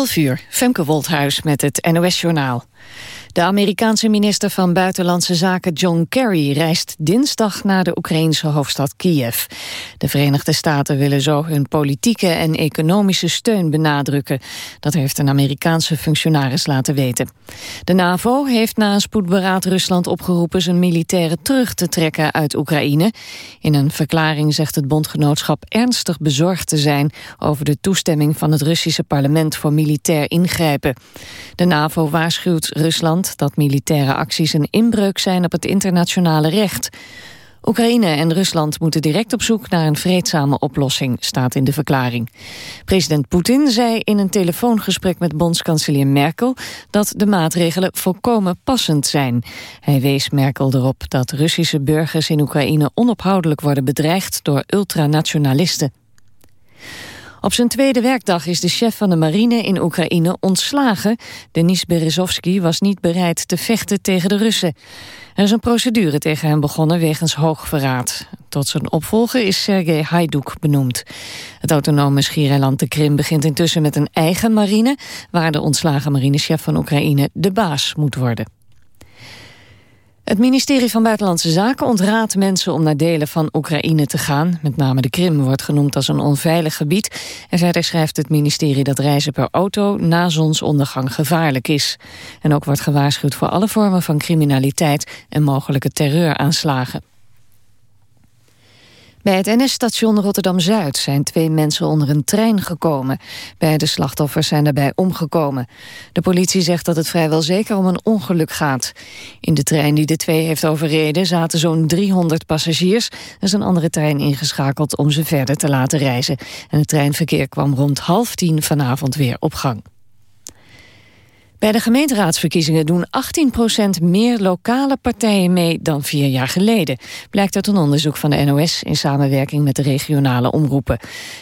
11 uur, Femke Wolthuis met het NOS-journaal. De Amerikaanse minister van Buitenlandse Zaken John Kerry reist dinsdag naar de Oekraïnse hoofdstad Kiev. De Verenigde Staten willen zo hun politieke en economische steun benadrukken. Dat heeft een Amerikaanse functionaris laten weten. De NAVO heeft na een spoedberaad Rusland opgeroepen zijn militairen terug te trekken uit Oekraïne. In een verklaring zegt het bondgenootschap ernstig bezorgd te zijn over de toestemming van het Russische parlement voor militair ingrijpen. De NAVO waarschuwt Rusland dat militaire acties een inbreuk zijn op het internationale recht. Oekraïne en Rusland moeten direct op zoek naar een vreedzame oplossing, staat in de verklaring. President Poetin zei in een telefoongesprek met bondskanselier Merkel dat de maatregelen volkomen passend zijn. Hij wees Merkel erop dat Russische burgers in Oekraïne onophoudelijk worden bedreigd door ultranationalisten. Op zijn tweede werkdag is de chef van de marine in Oekraïne ontslagen. Denis Berezovsky was niet bereid te vechten tegen de Russen. Er is een procedure tegen hem begonnen wegens hoogverraad. Tot zijn opvolger is Sergei Hajduk benoemd. Het autonome schiereiland de Krim begint intussen met een eigen marine... waar de ontslagen marinechef van Oekraïne de baas moet worden. Het ministerie van Buitenlandse Zaken ontraadt mensen om naar delen van Oekraïne te gaan. Met name de Krim wordt genoemd als een onveilig gebied. En verder schrijft het ministerie dat reizen per auto na zonsondergang gevaarlijk is. En ook wordt gewaarschuwd voor alle vormen van criminaliteit en mogelijke terreuraanslagen. Bij het NS-station Rotterdam-Zuid zijn twee mensen onder een trein gekomen. Beide slachtoffers zijn daarbij omgekomen. De politie zegt dat het vrijwel zeker om een ongeluk gaat. In de trein die de twee heeft overreden zaten zo'n 300 passagiers. Er is een andere trein ingeschakeld om ze verder te laten reizen. En het treinverkeer kwam rond half tien vanavond weer op gang. Bij de gemeenteraadsverkiezingen doen 18% meer lokale partijen mee dan vier jaar geleden. Blijkt uit een onderzoek van de NOS in samenwerking met de regionale omroepen.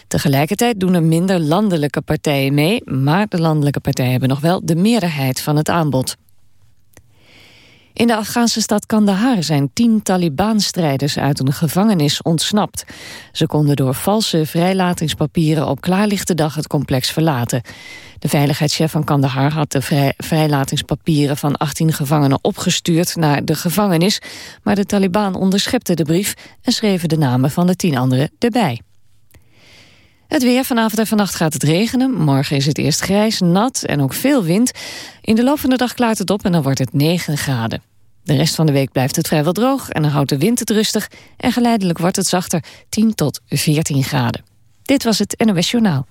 Tegelijkertijd doen er minder landelijke partijen mee, maar de landelijke partijen hebben nog wel de meerderheid van het aanbod. In de Afghaanse stad Kandahar zijn tien Taliban-strijders uit een gevangenis ontsnapt. Ze konden door valse vrijlatingspapieren op klaarlichte dag het complex verlaten. De veiligheidschef van Kandahar had de vrijlatingspapieren van 18 gevangenen opgestuurd naar de gevangenis, maar de Taliban onderschepte de brief en schreven de namen van de tien anderen erbij. Het weer vanavond en vannacht gaat het regenen. Morgen is het eerst grijs, nat en ook veel wind. In de loop van de dag klaart het op en dan wordt het 9 graden. De rest van de week blijft het vrijwel droog en dan houdt de wind het rustig... en geleidelijk wordt het zachter 10 tot 14 graden. Dit was het NOS Journaal.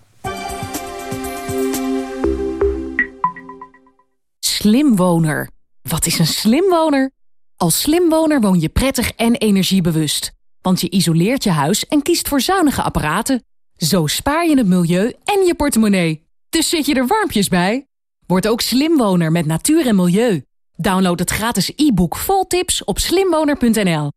Slimwoner. Wat is een slimwoner? Als slimwoner woon je prettig en energiebewust. Want je isoleert je huis en kiest voor zuinige apparaten. Zo spaar je het milieu en je portemonnee. Dus zit je er warmpjes bij? Word ook slimwoner met natuur en milieu. Download het gratis e-book vol tips op slimwoner.nl.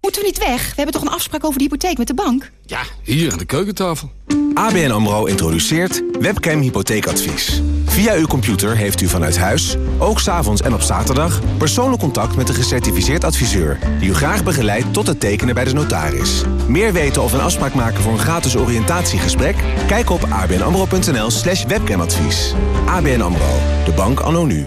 Moeten we niet weg? We hebben toch een afspraak over de hypotheek met de bank? Ja, hier aan de keukentafel. ABN AMRO introduceert webcam hypotheekadvies. Via uw computer heeft u vanuit huis, ook s'avonds en op zaterdag... persoonlijk contact met een gecertificeerd adviseur... die u graag begeleidt tot het tekenen bij de notaris. Meer weten of een afspraak maken voor een gratis oriëntatiegesprek? Kijk op abnamro.nl slash webcamadvies. ABN AMRO, de bank anno nu.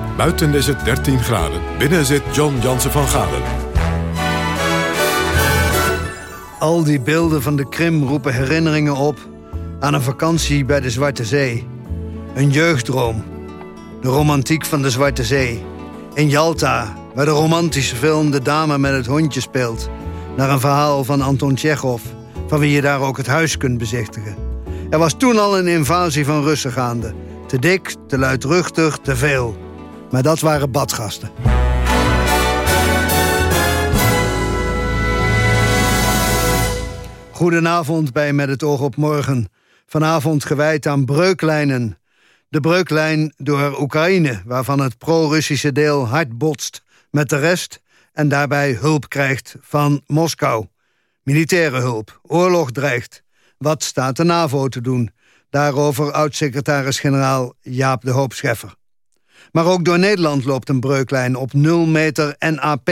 Buiten is het 13 graden. Binnen zit John Jansen van Galen. Al die beelden van de Krim roepen herinneringen op aan een vakantie bij de Zwarte Zee. Een jeugddroom. De romantiek van de Zwarte Zee. In Jalta, waar de romantische film De Dame met het Hondje speelt. Naar een verhaal van Anton Tjechov, van wie je daar ook het huis kunt bezichtigen. Er was toen al een invasie van Russen gaande. Te dik, te luidruchtig, te veel. Maar dat waren badgasten. Goedenavond bij Met het oog op morgen. Vanavond gewijd aan breuklijnen. De breuklijn door Oekraïne, waarvan het pro-Russische deel hard botst met de rest en daarbij hulp krijgt van Moskou. Militaire hulp, oorlog dreigt. Wat staat de NAVO te doen? Daarover oud-secretaris-generaal Jaap de Hoop Scheffer. Maar ook door Nederland loopt een breuklijn op 0 meter NAP.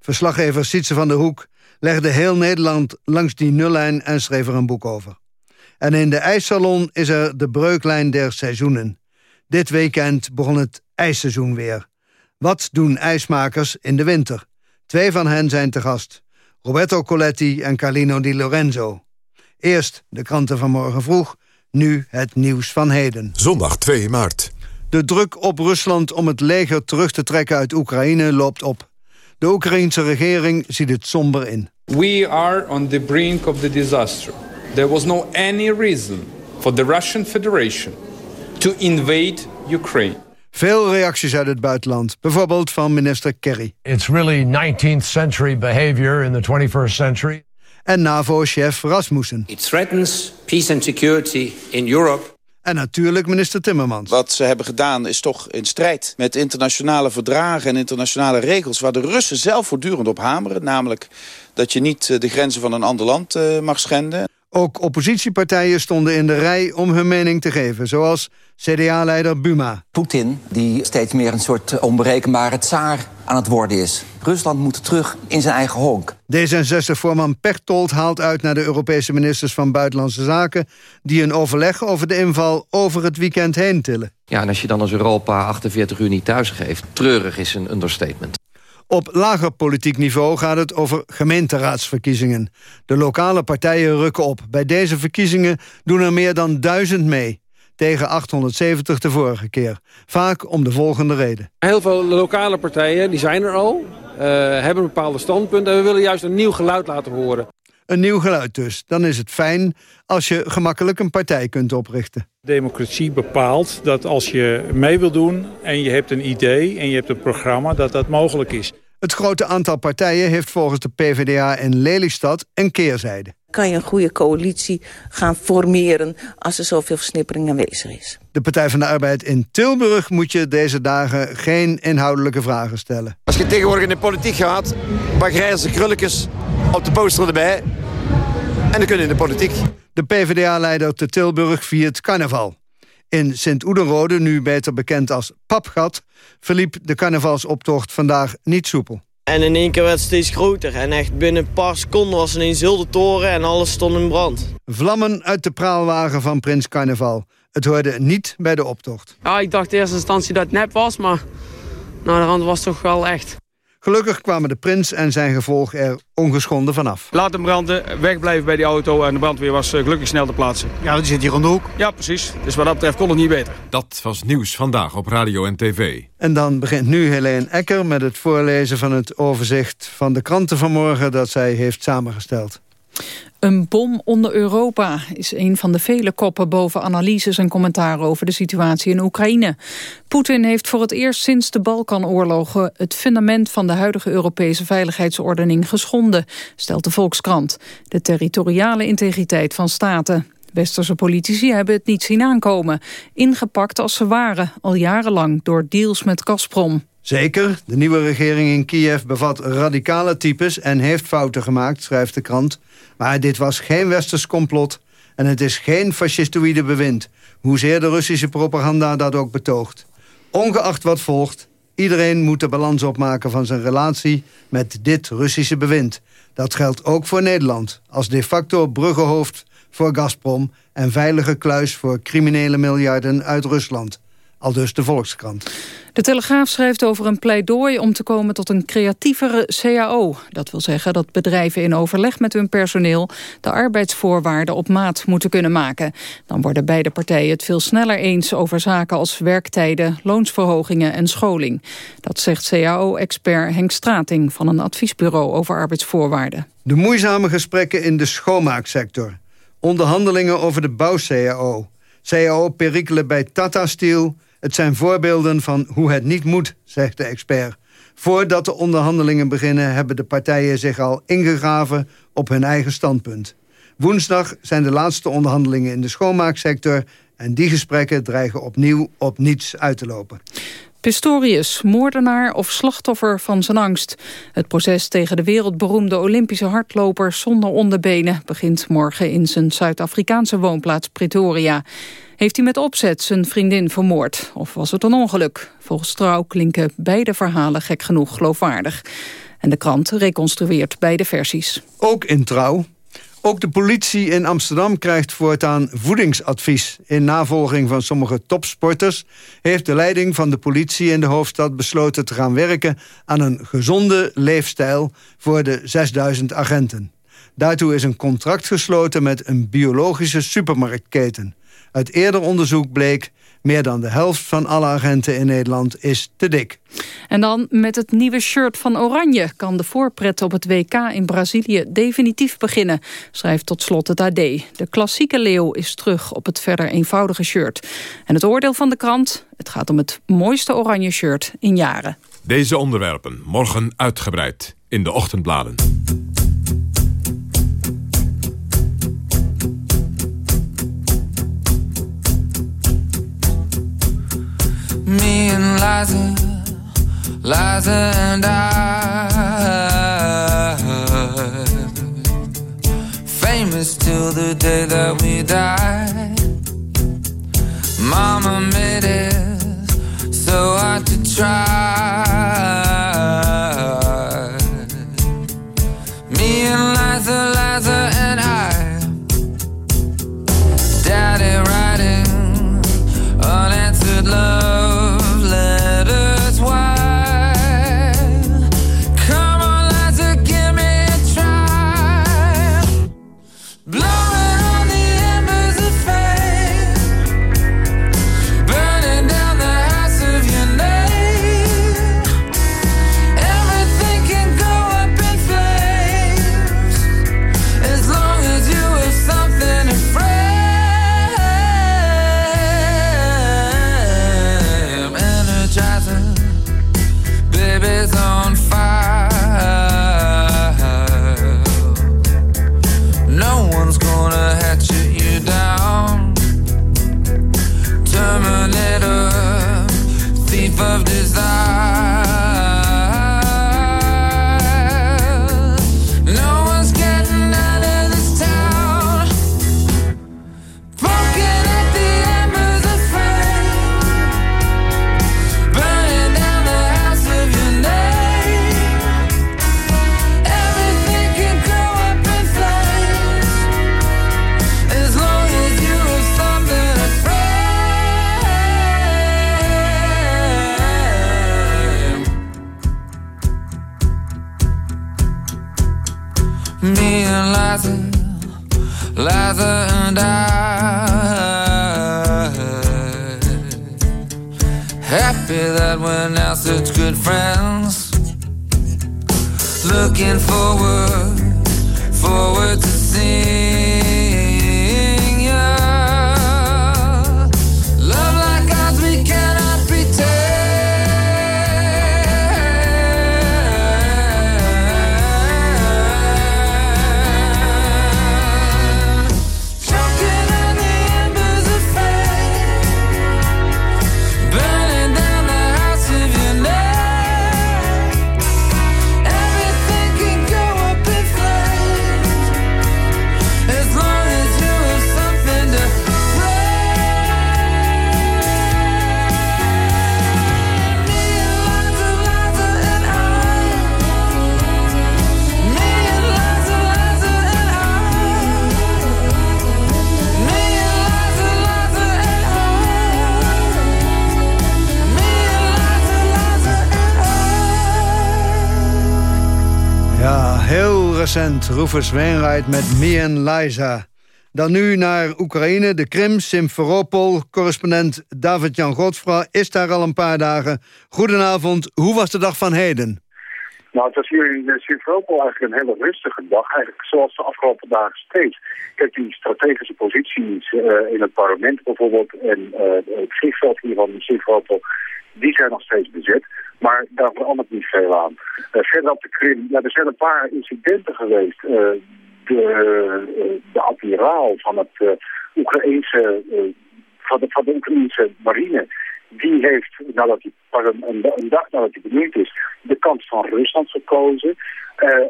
Verslaggever Sietse van der Hoek legde heel Nederland langs die nullijn en schreef er een boek over. En in de ijssalon is er de breuklijn der seizoenen. Dit weekend begon het ijsseizoen weer. Wat doen ijsmakers in de winter? Twee van hen zijn te gast. Roberto Coletti en Carlino Di Lorenzo. Eerst de kranten van morgen vroeg, nu het nieuws van heden. Zondag 2 maart. De druk op Rusland om het leger terug te trekken uit Oekraïne loopt op. De Oekraïense regering ziet het somber in. We are on the brink of the disaster. There was no any reason for the Russian Federation to invade Ukraine. Veel reacties uit het buitenland, bijvoorbeeld van minister Kerry. It's really 19th century behavior in the 21st century. En NAVO-chef Rasmussen. It threatens peace and security in Europe. En natuurlijk minister Timmermans. Wat ze hebben gedaan is toch in strijd met internationale verdragen en internationale regels... waar de Russen zelf voortdurend op hameren. Namelijk dat je niet eh, de grenzen van een ander land eh, mag schenden. Ook oppositiepartijen stonden in de rij om hun mening te geven, zoals CDA-leider Buma. Poetin, die steeds meer een soort onberekenbare tsaar aan het worden is. Rusland moet terug in zijn eigen honk. D66-voorman Pechtold haalt uit naar de Europese ministers van Buitenlandse Zaken... die een overleg over de inval over het weekend heen tillen. Ja, en als je dan als Europa 48 uur niet thuisgeeft... treurig is een understatement. Op lager politiek niveau gaat het over gemeenteraadsverkiezingen. De lokale partijen rukken op. Bij deze verkiezingen doen er meer dan duizend mee. Tegen 870 de vorige keer. Vaak om de volgende reden. Heel veel lokale partijen, die zijn er al. Uh, hebben een bepaalde standpunt. En we willen juist een nieuw geluid laten horen. Een nieuw geluid dus. Dan is het fijn als je gemakkelijk een partij kunt oprichten. Democratie bepaalt dat als je mee wil doen en je hebt een idee en je hebt een programma, dat dat mogelijk is. Het grote aantal partijen heeft volgens de PvdA in Lelystad een keerzijde. Kan je een goede coalitie gaan formeren als er zoveel versnippering aanwezig is. De Partij van de Arbeid in Tilburg moet je deze dagen geen inhoudelijke vragen stellen. Als je tegenwoordig in de politiek gaat, paar grijze krulletjes op de poster erbij. En dan kun je in de politiek. De PvdA-leider te Tilburg viert carnaval. In Sint-Oederode, nu beter bekend als Papgat... verliep de carnavalsoptocht vandaag niet soepel. En in één keer werd het steeds groter. En echt binnen een paar seconden was ineens heel de toren en alles stond in brand. Vlammen uit de praalwagen van Prins Carnaval. Het hoorde niet bij de optocht. Ja, ik dacht in eerste instantie dat het nep was, maar... Nou, de rand was toch wel echt. Gelukkig kwamen de prins en zijn gevolg er ongeschonden vanaf. Laat hem branden, wegblijven bij die auto en de brandweer was eh, gelukkig snel te plaatsen. Ja, die zit hier om de hoek. Ja, precies. Dus wat dat betreft kon het niet beter. Dat was nieuws vandaag op Radio en TV. En dan begint nu Helene Ecker met het voorlezen van het overzicht van de kranten van morgen dat zij heeft samengesteld. Een bom onder Europa is een van de vele koppen boven analyses en commentaren over de situatie in Oekraïne. Poetin heeft voor het eerst sinds de Balkanoorlogen het fundament van de huidige Europese veiligheidsordening geschonden, stelt de Volkskrant. De territoriale integriteit van staten. Westerse politici hebben het niet zien aankomen. Ingepakt als ze waren, al jarenlang, door deals met Gazprom. Zeker, de nieuwe regering in Kiev bevat radicale types... en heeft fouten gemaakt, schrijft de krant. Maar dit was geen westers complot en het is geen fascistoïde bewind... hoezeer de Russische propaganda dat ook betoogt. Ongeacht wat volgt, iedereen moet de balans opmaken... van zijn relatie met dit Russische bewind. Dat geldt ook voor Nederland, als de facto bruggenhoofd voor Gazprom... en veilige kluis voor criminele miljarden uit Rusland. Al dus de Volkskrant. De Telegraaf schrijft over een pleidooi om te komen tot een creatievere CAO. Dat wil zeggen dat bedrijven in overleg met hun personeel... de arbeidsvoorwaarden op maat moeten kunnen maken. Dan worden beide partijen het veel sneller eens over zaken als werktijden... loonsverhogingen en scholing. Dat zegt CAO-expert Henk Strating van een adviesbureau over arbeidsvoorwaarden. De moeizame gesprekken in de schoonmaaksector. Onderhandelingen over de bouw-CAO. CAO-perikelen bij Tata Steel het zijn voorbeelden van hoe het niet moet, zegt de expert. Voordat de onderhandelingen beginnen hebben de partijen zich al ingegraven op hun eigen standpunt. Woensdag zijn de laatste onderhandelingen in de schoonmaaksector... en die gesprekken dreigen opnieuw op niets uit te lopen. Pistorius, moordenaar of slachtoffer van zijn angst. Het proces tegen de wereldberoemde Olympische hardloper zonder onderbenen... begint morgen in zijn Zuid-Afrikaanse woonplaats Pretoria. Heeft hij met opzet zijn vriendin vermoord? Of was het een ongeluk? Volgens Trouw klinken beide verhalen gek genoeg geloofwaardig. En de krant reconstrueert beide versies. Ook in Trouw ook de politie in Amsterdam krijgt voortaan voedingsadvies. In navolging van sommige topsporters... heeft de leiding van de politie in de hoofdstad besloten te gaan werken... aan een gezonde leefstijl voor de 6000 agenten. Daartoe is een contract gesloten met een biologische supermarktketen. Uit eerder onderzoek bleek meer dan de helft van alle agenten in Nederland is te dik. En dan met het nieuwe shirt van Oranje... kan de voorpret op het WK in Brazilië definitief beginnen... schrijft tot slot het AD. De klassieke leeuw is terug op het verder eenvoudige shirt. En het oordeel van de krant? Het gaat om het mooiste oranje shirt in jaren. Deze onderwerpen morgen uitgebreid in de ochtendbladen. Liza, Liza and I. Famous till the day that we die. Mama made it so hard to try. good friends. Looking forward. Recent Rufus met Me Liza. Dan nu naar Oekraïne, de Krim, Simferopol. Correspondent David-Jan Godfra is daar al een paar dagen. Goedenavond, hoe was de dag van heden? Nou, het was hier in Simferopol eigenlijk een hele rustige dag. Eigenlijk zoals de afgelopen dagen steeds. Kijk, die strategische posities uh, in het parlement bijvoorbeeld... en uh, het vliegveld hier van Simferopol, die zijn nog steeds bezet. Maar daar verandert niet veel aan. Verder op de Krim, ja, er zijn een paar incidenten geweest. Uh, de, de admiraal van het Oekraïnse, van, de, van de marine, die heeft, nadat hij, een, een, dag nadat hij benoemd is, de kant van Rusland gekozen.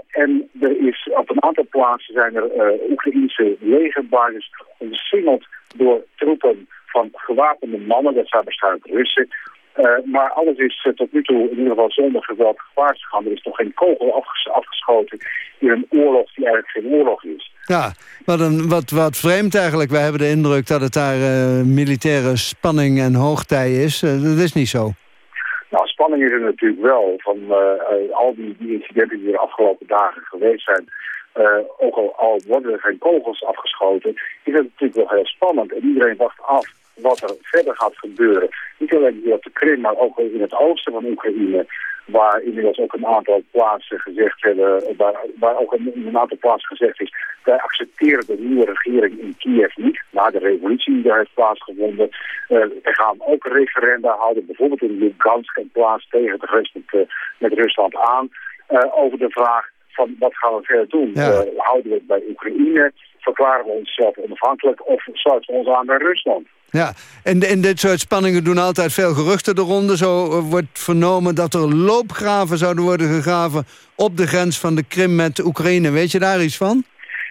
en er is op een aantal plaatsen zijn er Oekraïnse legerbasis omsingeld door troepen van gewapende mannen, dat zijn waarschijnlijk Russen. Uh, maar alles is uh, tot nu toe in ieder geval zonder geweld gevaar gegaan. Er is nog geen kogel afges afgeschoten in een oorlog die eigenlijk geen oorlog is. Ja, wat, een, wat, wat vreemd eigenlijk. Wij hebben de indruk dat het daar uh, militaire spanning en hoogtij is. dat is niet zo. Nou, spanning is er natuurlijk wel. Van al die, die incidenten die er de afgelopen dagen geweest zijn... ook al, al worden er geen kogels afgeschoten, is het natuurlijk wel heel spannend. En iedereen wacht af wat er verder gaat gebeuren. Niet alleen hier op de Krim, maar ook in het oosten van Oekraïne. Waar inmiddels ook een aantal plaatsen gezegd hebben, waar, waar ook een, een aantal plaatsen gezegd is, wij accepteren de nieuwe regering in Kiev niet, na de revolutie die daar heeft plaatsgevonden. Uh, er gaan ook referenda houden, bijvoorbeeld in Lugansk, een plaats tegen de grens met, uh, met Rusland aan, uh, over de vraag van wat gaan we verder doen. Ja. houden we het bij Oekraïne, verklaren we onszelf onafhankelijk of sluiten we ons aan bij Rusland? Ja, en, en dit soort spanningen doen altijd veel geruchten de ronde. Zo eh, wordt vernomen dat er loopgraven zouden worden gegraven... op de grens van de Krim met Oekraïne. Weet je daar iets van?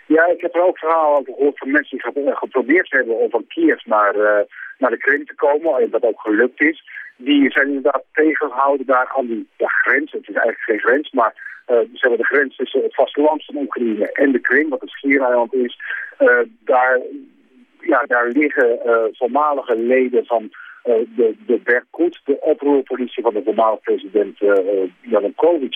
Ja, ik heb er ook verhalen over gehoord van mensen die geprobeerd hebben... om van Kiev naar, uh, naar de Krim te komen, en dat ook gelukt is. Die zijn inderdaad tegengehouden daar aan die grens. Het is eigenlijk geen grens, maar uh, ze hebben de grens tussen het vasteland van Oekraïne en de Krim... wat een schiereiland is. Daar ja, daar liggen uh, voormalige leden van uh, de, de Berkut, de oproerpolitie van de voormalige president uh, Janukovic.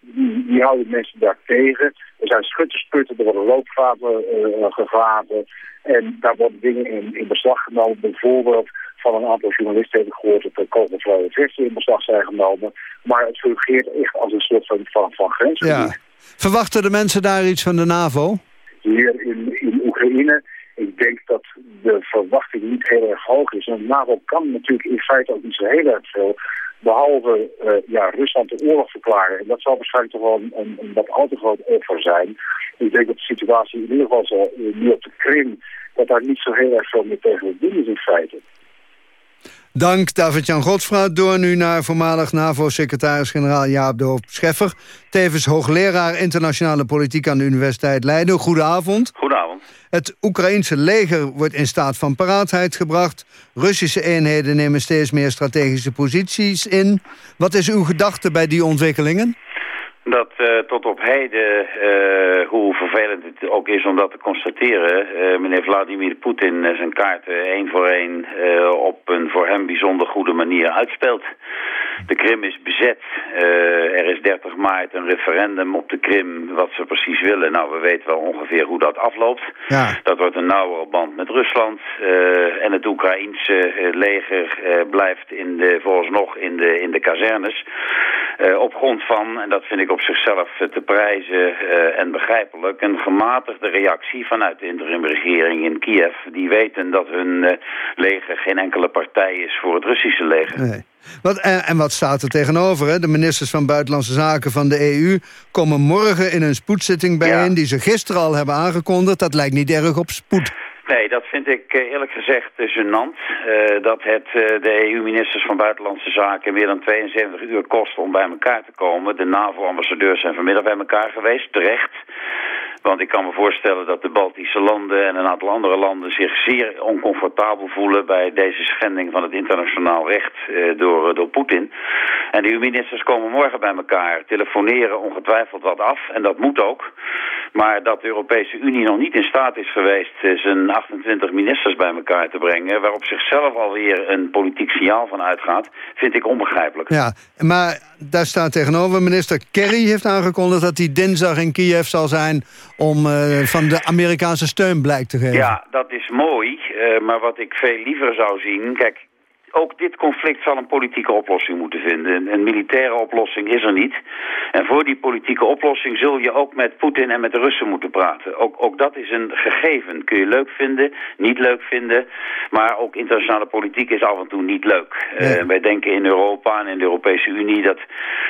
die, die houden mensen daar tegen. Er zijn schuttersputten, er worden loopgraven gegraven. En daar worden dingen in, in beslag genomen. Bijvoorbeeld van een aantal journalisten heb ik gehoord dat er kogelvrije versie in beslag zijn genomen. Maar het fungeert echt als een soort van, van, van grensgebied. Ja. Verwachten de mensen daar iets van de NAVO? Hier in, in Oekraïne ik denk dat de verwachting niet heel erg hoog is. En de NAVO kan natuurlijk in feite ook niet zo heel erg veel. Behalve uh, ja, Rusland de oorlog verklaren. En dat zal waarschijnlijk toch wel een, een, een wat al te groot offer zijn. Ik denk dat de situatie in ieder geval zo, uh, nu op de Krim... dat daar niet zo heel erg veel meer tegen te doen is in feite. Dank David-Jan Godfra. Door nu naar voormalig NAVO-secretaris-generaal Jaap de Hoop Scheffer. Tevens hoogleraar internationale politiek aan de Universiteit Leiden. Goedenavond. Goedenavond. Het Oekraïense leger wordt in staat van paraatheid gebracht. Russische eenheden nemen steeds meer strategische posities in. Wat is uw gedachte bij die ontwikkelingen? Dat uh, tot op heden, uh, hoe vervelend het ook is om dat te constateren, uh, meneer Vladimir Poetin zijn kaarten één voor één op een voor hem bijzonder goede manier uitspeelt. De Krim is bezet. er is 30 maart een referendum op de Krim wat ze precies willen. Nou, we weten wel ongeveer hoe dat afloopt. Ja. Dat wordt een nauwere band met Rusland. en het Oekraïense leger blijft in de, vooralsnog in de, in de kazernes. op grond van, en dat vind ik op zichzelf te prijzen uh, en begrijpelijk... een gematigde reactie vanuit de interimregering in Kiev. Die weten dat hun uh, leger geen enkele partij is voor het Russische leger. Nee. Wat, en, en, wat staat er tegenover? Hè? De ministers van Buitenlandse Zaken van de EU komen morgen in een spoedzitting bijeen... Ja. die ze gisteren al hebben aangekondigd. Dat lijkt niet erg op spoed. Nee, dat vind ik eh, eerlijk gezegd gênant. Uh, dat het de EU-ministers van Buitenlandse Zaken meer dan 72 uur kost om bij elkaar te komen. De NAVO-ambassadeurs zijn vanmiddag bij elkaar geweest, terecht. Want ik kan me voorstellen dat de Baltische landen en een aantal andere landen zich zeer oncomfortabel voelen bij deze schending van het internationaal recht eh, door, door Poetin. En de EU-ministers komen morgen bij elkaar, telefoneren ongetwijfeld wat af en dat moet ook. Maar dat de Europese Unie nog niet in staat is geweest eh, zijn 28 ministers bij elkaar te brengen, waarop zichzelf alweer een politiek signaal van uitgaat, vind ik onbegrijpelijk. Ja, maar daar staat tegenover minister Kerry heeft aangekondigd dat hij dinsdag in Kiev zal zijn om uh, van de Amerikaanse steun blijk te geven. Ja, dat is mooi. Uh, maar wat ik veel liever zou zien... Kijk, ook dit conflict zal een politieke oplossing moeten vinden. Een, militaire oplossing is er niet. En voor die politieke oplossing zul je ook met Poetin en met de Russen moeten praten. Ook, ook dat is een gegeven. Kun je leuk vinden, niet leuk vinden. Maar ook internationale politiek is af en toe niet leuk. Uh, wij denken in Europa en in de Europese Unie dat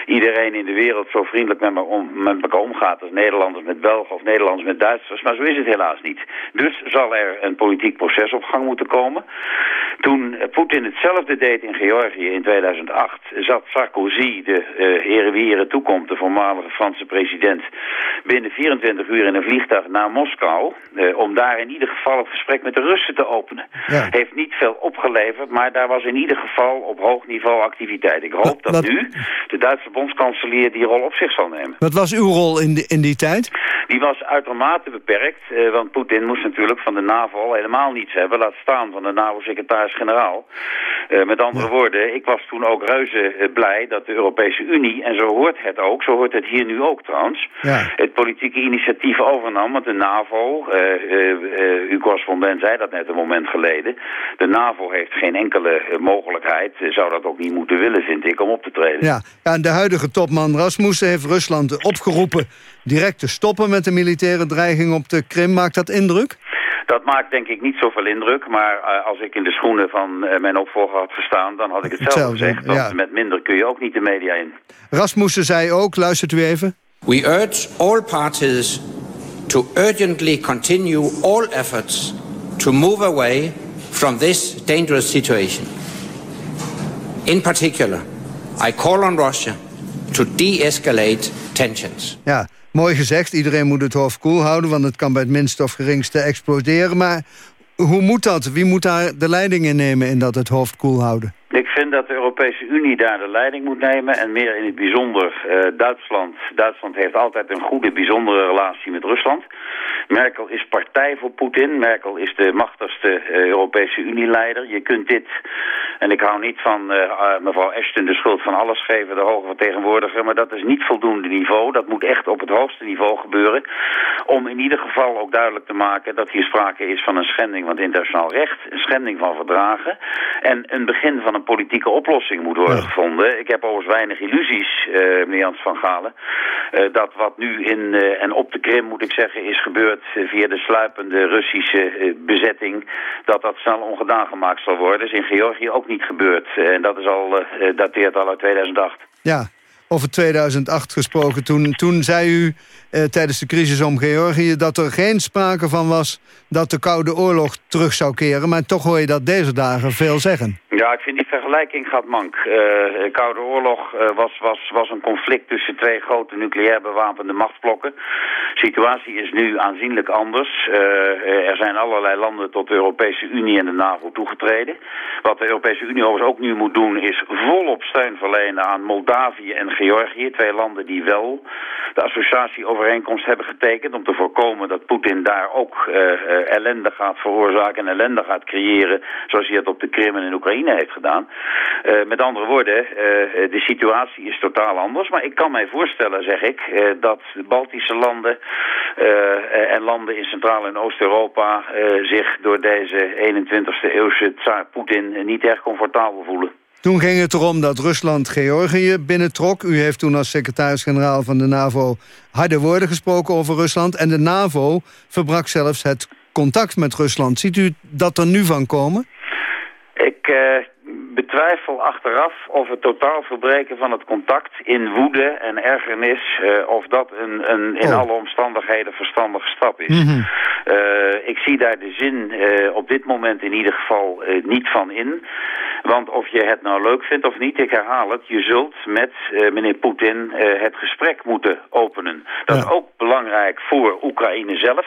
iedereen in de wereld zo vriendelijk met, om, met elkaar omgaat als Nederlanders met Belgen of Nederlanders met Duitsers. Maar zo is het helaas niet. Dus zal er een politiek proces op gang moeten komen. Toen Poetin hetzelfde deed in Georgië in 2008, zat Sarkozy, de uh, ere wie ere toekomt, de voormalige Franse president, binnen 24 uur in een vliegtuig naar Moskou, uh, om daar in ieder geval het gesprek met de Russen te openen. Ja. Heeft niet veel opgeleverd, maar daar was in ieder geval op hoog niveau activiteit. Ik hoop dat, dat nu de Duitse bondskanselier die rol op zich zal nemen. Wat was uw rol in, die, in die tijd? Die was uitermate beperkt, uh, want Poetin moest natuurlijk van de NAVO helemaal niets hebben, laat staan van de NAVO-secretaris-generaal. Uh, met andere ja. woorden, ik was toen ook reuze uh, blij dat de Europese Unie, en zo hoort het ook, zo hoort het hier nu ook trouwens, ja. het politieke initiatief overnam. Want de NAVO, uh, uw correspondent zei dat net een moment geleden, de NAVO heeft geen enkele mogelijkheid, zou dat ook niet moeten willen, vind ik, om op te treden. Ja, ja en de huidige topman Rasmussen heeft Rusland opgeroepen direct te stoppen met de militaire dreiging op de Krim. Maakt dat indruk? Dat maakt denk ik niet zoveel indruk, maar uh, als ik in de schoenen van uh, mijn opvolger had gestaan, dan had ik hetzelfde, hetzelfde gezegd. Want ja. met minder kun je ook niet de media in. Rasmussen zei ook, luistert u even. We urge all parties to urgently continue all efforts to move away from this dangerous situation. In particular, I call on Russia to de-escalate tensions. Ja, mooi gezegd. Iedereen moet het hoofd koel houden... want het kan bij het minste of geringste exploderen. Maar hoe moet dat? Wie moet daar de leiding in nemen in dat het hoofd koel houden? Ik vind dat de Europese Unie daar de leiding moet nemen en meer in het bijzonder uh, Duitsland. Duitsland heeft altijd een goede, bijzondere relatie met Rusland. Merkel is partij voor Poetin. Merkel is de machtigste uh, Europese Unie-leider. Je kunt dit, en ik hou niet van uh, mevrouw Ashton de schuld van alles geven, de hoge vertegenwoordiger, maar dat is niet voldoende niveau. Dat moet echt op het hoogste niveau gebeuren. Om in ieder geval ook duidelijk te maken dat hier sprake is van een schending van het internationaal recht, een schending van verdragen en een begin van een politieke oplossing moet worden ja. gevonden. Ik heb overigens weinig illusies, uh, meneer Jans van Galen, uh, dat wat nu in uh, en op de Krim, moet ik zeggen, is gebeurd via de sluipende Russische bezetting, dat dat snel ongedaan gemaakt zal worden. Dat is in Georgië ook niet gebeurd. En dat is al, dateert al uit 2008. Ja, over 2008 gesproken. Toen, toen zei u eh, tijdens de crisis om Georgië... dat er geen sprake van was dat de Koude Oorlog terug zou keren. Maar toch hoor je dat deze dagen veel zeggen. Ja, ik vind die vergelijking gaat mank. Uh, de Koude Oorlog uh, was, was, was een conflict tussen twee grote nucleair bewapende machtsblokken. De situatie is nu aanzienlijk anders. Uh, er zijn allerlei landen tot de Europese Unie en de NAVO toegetreden. Wat de Europese Unie overigens ook nu moet doen... is volop steun verlenen aan Moldavië en Georgië. Twee landen die wel de associatieovereenkomst hebben getekend... om te voorkomen dat Poetin daar ook ellende gaat veroorzaken... en ellende gaat creëren... zoals hij het op de Krim en in Oekraïne heeft gedaan. Uh, met andere woorden, de situatie is totaal anders. Maar ik kan mij voorstellen, zeg ik, dat de Baltische landen en landen in Centraal- en Oost-Europa zich door deze 21ste eeuwse tsaar Poetin niet erg comfortabel voelen. Toen ging het erom dat Rusland Georgië binnentrok. U heeft toen als secretaris-generaal van de NAVO harde woorden gesproken over Rusland. En de NAVO verbrak zelfs het contact met Rusland. Ziet u dat er nu van komen? Ik uh, betwijfel achteraf of het totaal verbreken van het contact in woede en ergernis... Uh, of dat een, een in oh. alle omstandigheden verstandige stap is. Mm -hmm. uh, ik zie daar de zin op dit moment in ieder geval niet van in. Want of je het nou leuk vindt of niet, ik herhaal het... je zult met meneer Poetin het gesprek moeten openen. Dat ja. is ook belangrijk voor Oekraïne zelf.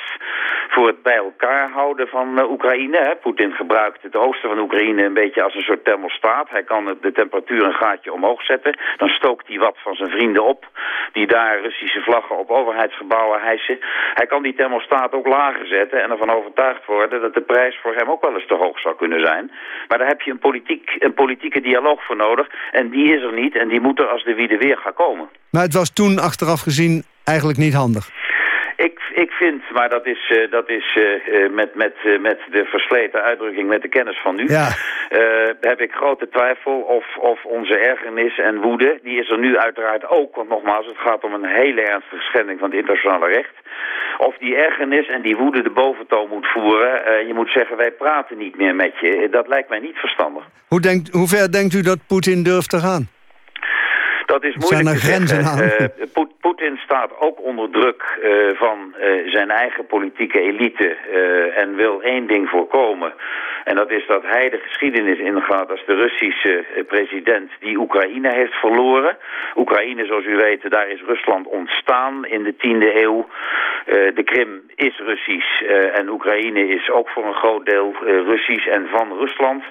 Voor het bij elkaar houden van Oekraïne. Poetin gebruikt het oosten van Oekraïne een beetje als een soort Hij kan de temperatuur een gaatje omhoog zetten. Dan stookt hij wat van zijn vrienden op. Die daar Russische vlaggen op overheidsgebouwen hijsen. Hij kan die thermostaat ook lager zetten. En ervan overtuigd worden dat de prijs voor hem ook wel eens te hoog zou kunnen zijn. Maar daar heb je een, politiek, een politieke dialoog voor nodig. En die is er niet. En die moet er als de wie de weer gaan komen. Maar het was toen achteraf gezien eigenlijk niet handig. Ik, ik vind, maar dat is, uh, dat is uh, met, met, uh, met de versleten uitdrukking, met de kennis van nu... Ja. heb ik grote twijfel of, of onze ergernis en woede... die is er nu uiteraard ook, want nogmaals, het gaat om een hele ernstige schending van het internationale recht... of die ergernis en die woede de boventoon moet voeren. je moet zeggen, wij praten niet meer met je. Dat lijkt mij niet verstandig. Hoe, denkt, hoe ver denkt u dat Poetin durft te gaan? Dat is moeilijk Zijn er grenzen aan? Uh, Poetin staat ook onder druk uh, van uh, zijn eigen politieke elite en wil één ding voorkomen. En dat is dat hij de geschiedenis ingaat als de Russische president die Oekraïne heeft verloren. Oekraïne, zoals u weet, daar is Rusland ontstaan in de 10e eeuw. de Krim is Russisch en Oekraïne is ook voor een groot deel Russisch en van Rusland.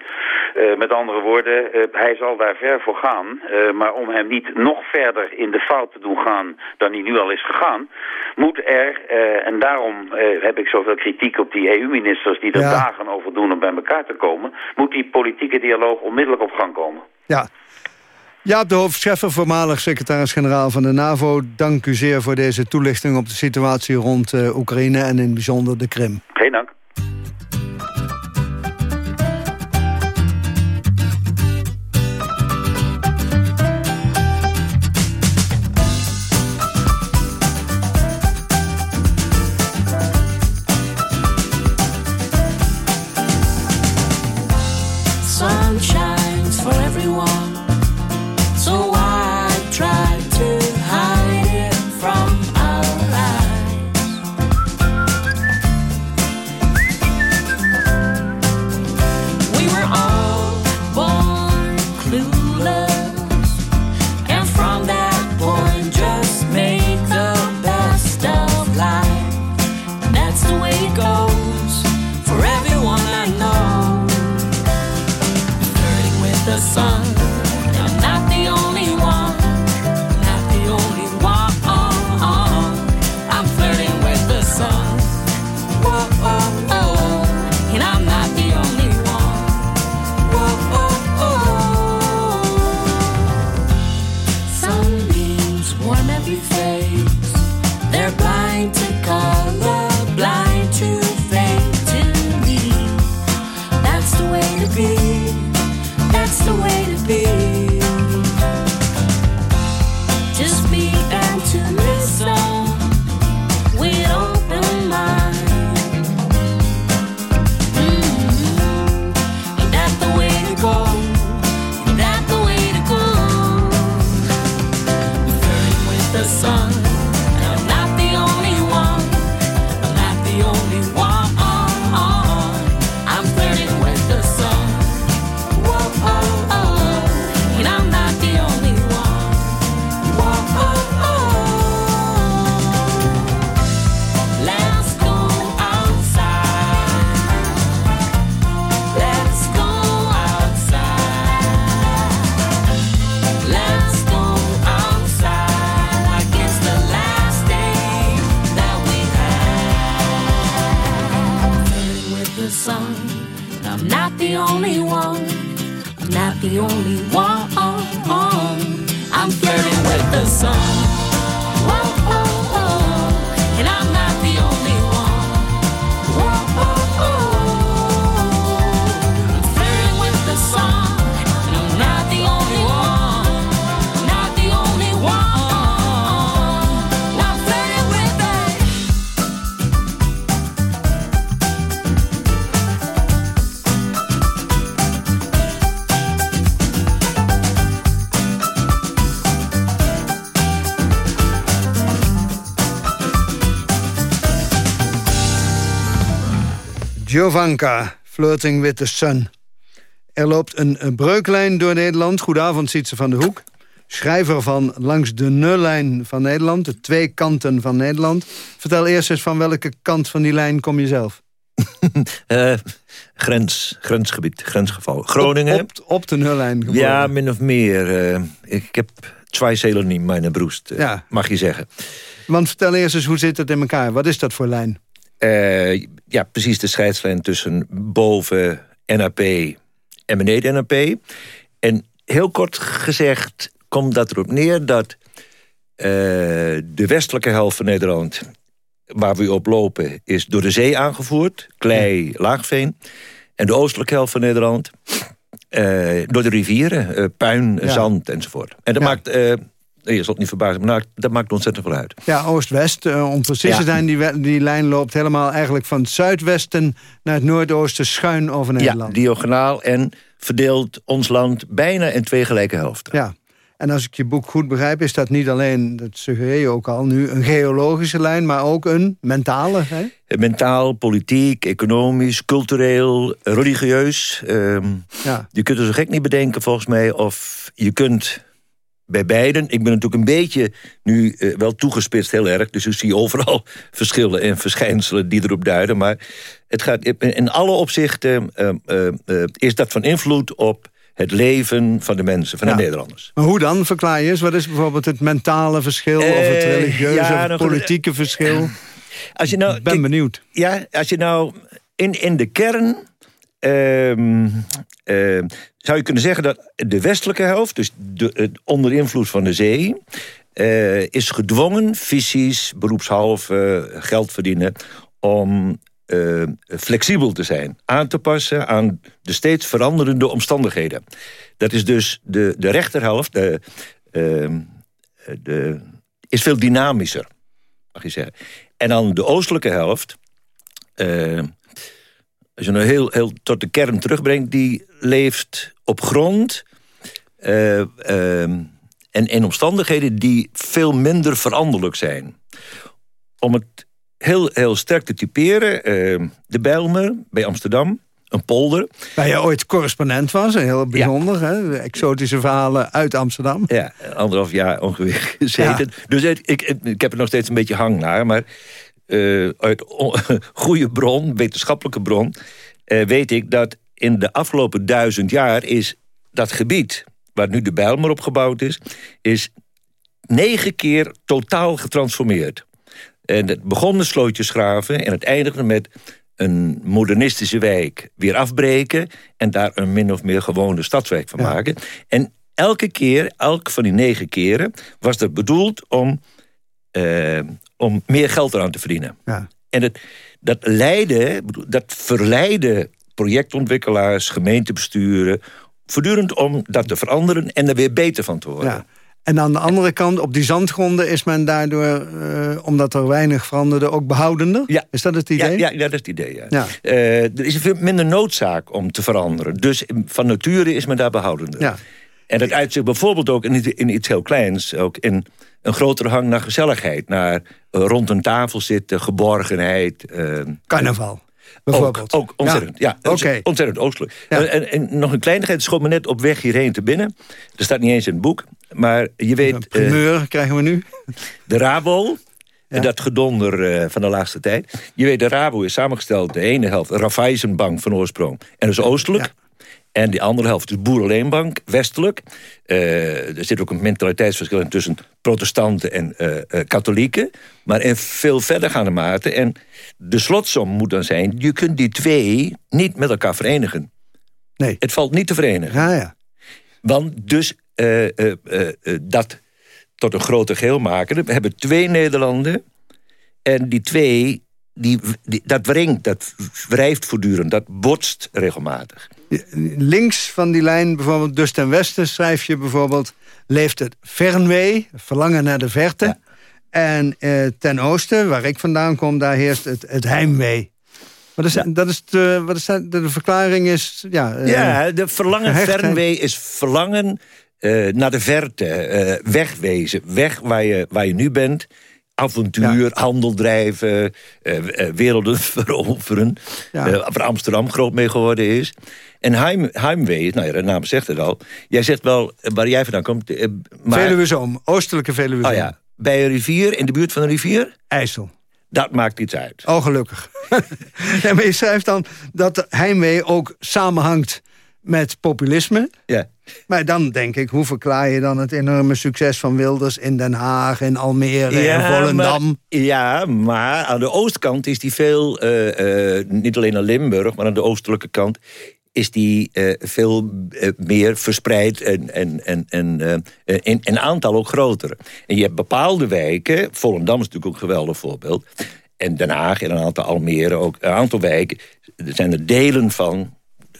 met andere woorden, hij zal daar ver voor gaan. maar om hem niet nog verder in de fout te doen gaan dan hij nu al is gegaan, moet er, uh, en daarom uh, heb ik zoveel kritiek op die EU-ministers die er Ja. dagen over doen om bij elkaar te komen, moet die politieke dialoog onmiddellijk op gang komen. Ja. Jaap de Hoofd Scheffer, voormalig secretaris-generaal van de NAVO. Dank u zeer voor deze toelichting op de situatie rond eh, Oekraïne en in het bijzonder de Krim. Geen dank. One. I'm not the only one. I'm flirting with the sun. Giovanka, Flirting with the Sun. Er loopt een, een breuklijn door Nederland. Goedenavond, Sietse van de Hoek. Schrijver van Langs de Nullijn van Nederland. De twee kanten van Nederland. Vertel eerst eens van welke kant van die lijn kom je zelf? Eh, grens, grensgebied, grensgeval. Groningen. Op, op, op de Nullijn geboren. Ja, min of meer. eh, ik heb twee zelen in mijn broest, eh, Ja. mag je zeggen. Want vertel eerst eens, hoe zit het in elkaar? Wat is dat voor lijn? Eh, ja, precies de scheidslijn tussen boven NAP en beneden NAP. En heel kort gezegd komt dat erop neer dat eh, de westelijke helft van Nederland waar we op lopen is door de zee aangevoerd. Klei, laagveen. En de oostelijke helft van Nederland eh, door de rivieren. puin, Ja. zand enzovoort. En dat maakt... eh, je zult niet verbazen, maar dat maakt ontzettend veel uit. Ja, Oost-West. eh, om precies Ja. te zijn, die, die lijn loopt helemaal eigenlijk van het zuidwesten naar het noordoosten schuin over Ja, Nederland. diagonaal en verdeelt ons land bijna in twee gelijke helften. Ja. En als ik je boek goed begrijp, is dat niet alleen, dat suggereer je ook al nu, een geologische lijn, maar ook een mentale. Hè? Mentaal, politiek, economisch, cultureel, religieus. Ehm, Ja. Je kunt er zo gek niet bedenken volgens mij of je kunt bij beiden... Ik ben natuurlijk een beetje nu eh, wel toegespitst heel erg... dus ik zie overal verschillen en verschijnselen die erop duiden... maar het gaat in- alle opzichten eh, eh, eh, is dat van invloed op het leven van de mensen, van Ja. de Nederlanders. Maar hoe dan, verklaar je eens? Wat is bijvoorbeeld het mentale verschil of het Eh, religieuze ja, of het politieke verschil? Als je nou, Ik ben benieuwd. Ja, als je nou in, in de kern... ehm, ehm, zou je kunnen zeggen dat de westelijke helft... dus de, onder invloed van de zee... eh, is gedwongen, fysisch, beroepshalve, geld verdienen... om eh, flexibel te zijn, aan te passen aan de steeds veranderende omstandigheden. Dat is dus de, de rechterhelft, de, ehm, de, is veel dynamischer, mag je zeggen. En dan de oostelijke helft, eh, als je nou heel, heel tot de kern terugbrengt, die leeft op grond eh, ehm, en in omstandigheden die veel minder veranderlijk zijn. Om het heel, heel sterk te typeren, eh, de Bijlmer bij Amsterdam, een polder. Waar je ooit correspondent was, heel bijzonder. Hè? Exotische verhalen uit Amsterdam. Ja, anderhalf jaar ongeveer gezeten. Dus het- ik, ik, ik heb er nog steeds een beetje hang naar. Maar eh, uit goede bron, wetenschappelijke bron... eh, weet ik dat in de afgelopen duizend jaar is dat gebied... waar nu de Bijlmer op gebouwd is... is negen keer totaal getransformeerd. En het begon met slootjesgraven en het eindigde met een modernistische wijk weer afbreken... en daar een min of meer gewone stadswijk van maken. En elke keer, elk van die negen keren... was dat bedoeld om, eh, om meer geld eraan te verdienen. Ja. En het, dat leidde, bedoel, dat verleidde projectontwikkelaars, gemeentebesturen... voortdurend om dat te veranderen en er weer beter van te worden. Ja. En aan de andere kant, op die zandgronden is men daardoor, eh, omdat er weinig veranderde, ook behoudender? Ja. Is dat het idee? Ja, ja, dat is het idee. Ja. Ja. Eh, er is veel minder noodzaak om te veranderen. Dus van nature is men daar behoudender. Ja. En dat uitzicht bijvoorbeeld ook in, in iets heel kleins. Ook in een grotere hang naar gezelligheid. Naar eh, rond een tafel zitten, geborgenheid. eh, Carnaval, ook, bijvoorbeeld. ook ontzettend. Ja, Oké. ontzettend- ontzettend oostelijk. Ja. En, en, en nog een kleinigheid, schoot me net op weg hierheen te binnen. Er staat niet eens in het boek. Maar je weet... eh, Primeur krijgen we nu. de Rabo, dat gedonder eh, van de laatste tijd. Je weet, de Rabo is samengesteld, de ene helft, Raiffeisenbank van oorsprong. En dat is oostelijk. En die andere helft is Boerenleenbank, westelijk. Eh, er zit ook een mentaliteitsverschil in tussen protestanten en eh, eh, katholieken. Maar in veel verdergaande mate. En de slotsom moet dan zijn, je kunt die twee niet met elkaar verenigen. Nee. Het valt niet te verenigen. Ja, ja. Want dus dat tot een grote geheel maken. We hebben twee Nederlanden. En die twee, die, die, dat wringt, dat wrijft voortdurend. Dat botst regelmatig. Links van die lijn, bijvoorbeeld dus ten westen, schrijf je bijvoorbeeld... leeft het fernwee, verlangen naar de verte. En eh, ten oosten, waar ik vandaan kom, daar heerst het, het heimwee. Wat is, dat is de, wat is dat, de, verklaring is... Ja, eh, ja, de verlangen fernwee is verlangen eh, naar de verte. eh, wegwezen, weg waar je, waar je nu bent. Avontuur, handel drijven, eh, eh, werelden veroveren. Ja. eh, waar Amsterdam groot mee geworden is. En heim, heimwee, nou ja, de naam zegt het al. Jij zegt wel waar jij vandaan komt. maar, Veluwezoom, oostelijke Veluwezoom. Oh ja, bij een rivier, in de buurt van een rivier? IJssel. Dat maakt iets uit. Oh, gelukkig. maar je schrijft dan dat heimwee ook samenhangt met populisme. Ja. Maar dan denk ik, hoe verklaar je dan het enorme succes van Wilders in Den Haag, in Almere, in Volendam? Maar, ja, maar aan de oostkant is die veel, eh, eh, niet alleen aan Limburg, maar aan de oostelijke kant is die eh, veel meer verspreid en, en, en, en in, in aantal ook groter. En je hebt bepaalde wijken, Volendam is natuurlijk ook een geweldig voorbeeld... en Den Haag en een aantal Almere, ook een aantal wijken... er zijn er delen van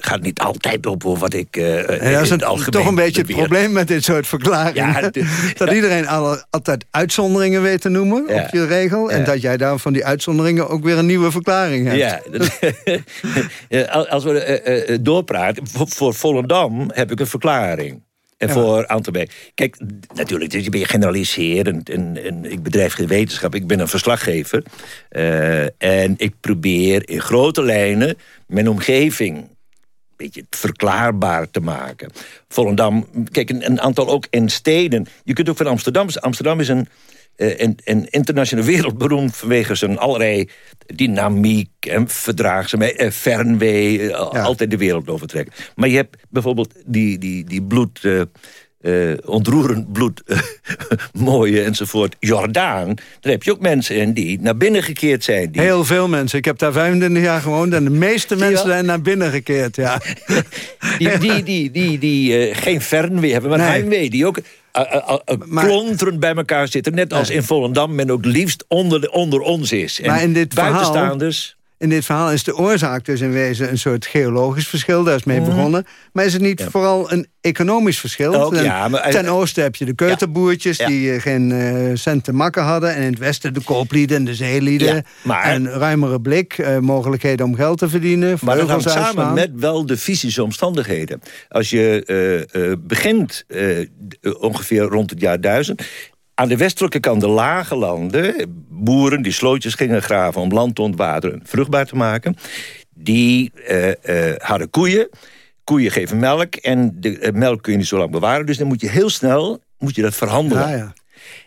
gaat niet altijd op hoor, wat ik uh, ja, dat is een, toch een beetje het probleem met dit soort verklaringen. Ja, dat iedereen alle, altijd uitzonderingen weet te noemen op je regel. En dat jij daar van die uitzonderingen ook weer een nieuwe verklaring hebt. Ja, als we uh, doorpraten, voor, voor Volendam heb ik een verklaring. En voor Antwerpen. Kijk, natuurlijk, dus je ben je generaliserend. En, en, ik bedrijf geen wetenschap. Ik ben een verslaggever. en ik probeer in grote lijnen mijn omgeving beetje verklaarbaar te maken. Volendam, kijk, een, een, aantal ook in steden. Je kunt ook van Amsterdam... Amsterdam is een, uh, een, een internationale wereldberoemd vanwege zijn allerlei dynamiek en verdraagzaamheid, uh, fernwee, uh, altijd de wereld overtrekken. Maar je hebt bijvoorbeeld die, die, die bloed uh, ontroerend bloed, uh, mooie enzovoort, Jordaan. Daar heb je ook mensen in die naar binnen gekeerd zijn. Die... Heel veel mensen. Ik heb daar 25 jaar gewoond en de meeste mensen zijn naar binnen gekeerd, ja. die die, die, die, die uh, geen fernwee hebben, maar nee. heimwee. Die ook klonterend bij elkaar zitten. Net als in Volendam men ook liefst onder, onder ons is. En maar in dit buitenstaanders... In dit verhaal is de oorzaak dus in wezen een soort geologisch verschil. Daar is mee mhm. begonnen. Maar is het niet vooral een economisch verschil? Ook, ja, maar, ten oosten heb je de keuterboertjes die uh, geen uh, cent te makken hadden. En in het westen de kooplieden en de zeelieden. maar, en ruimere blik, uh, mogelijkheden om geld te verdienen. Maar dat hangt samen met wel de fysische omstandigheden. Als je begint ongeveer rond het jaar 1000 aan de westelijke kant de lage landen... boeren die slootjes gingen graven om land te ontwateren... vruchtbaar te maken, die uh, uh, hadden koeien. Koeien geven melk en de uh, melk kun je niet zo lang bewaren. Dus dan moet je heel snel moet je dat verhandelen. Ja, ja.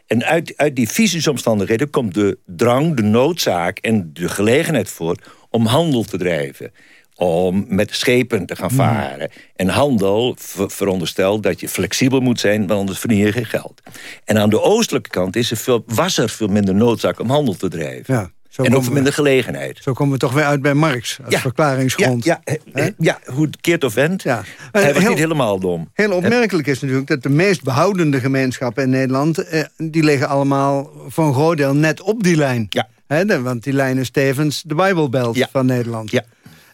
En uit, uit die fysische omstandigheden komt de drang, de noodzaak... en de gelegenheid voor om handel te drijven om met schepen te gaan varen. En handel veronderstelt dat je flexibel moet zijn... want anders verdien je geen geld. En aan de oostelijke kant is er veel, was er veel minder noodzaak om handel te drijven. Ja. en ook minder gelegenheid. Zo komen we toch weer uit bij Marx als verklaringsgrond. Ja, ja, ja, hoe het keert of wendt. Ja. Hij was niet helemaal dom. Heel opmerkelijk is natuurlijk dat de meest behoudende gemeenschappen in Nederland... Eh, die liggen allemaal voor een groot deel net op die lijn. Ja. He, want die lijn is tevens de Bijbelbelt van Nederland. Ja.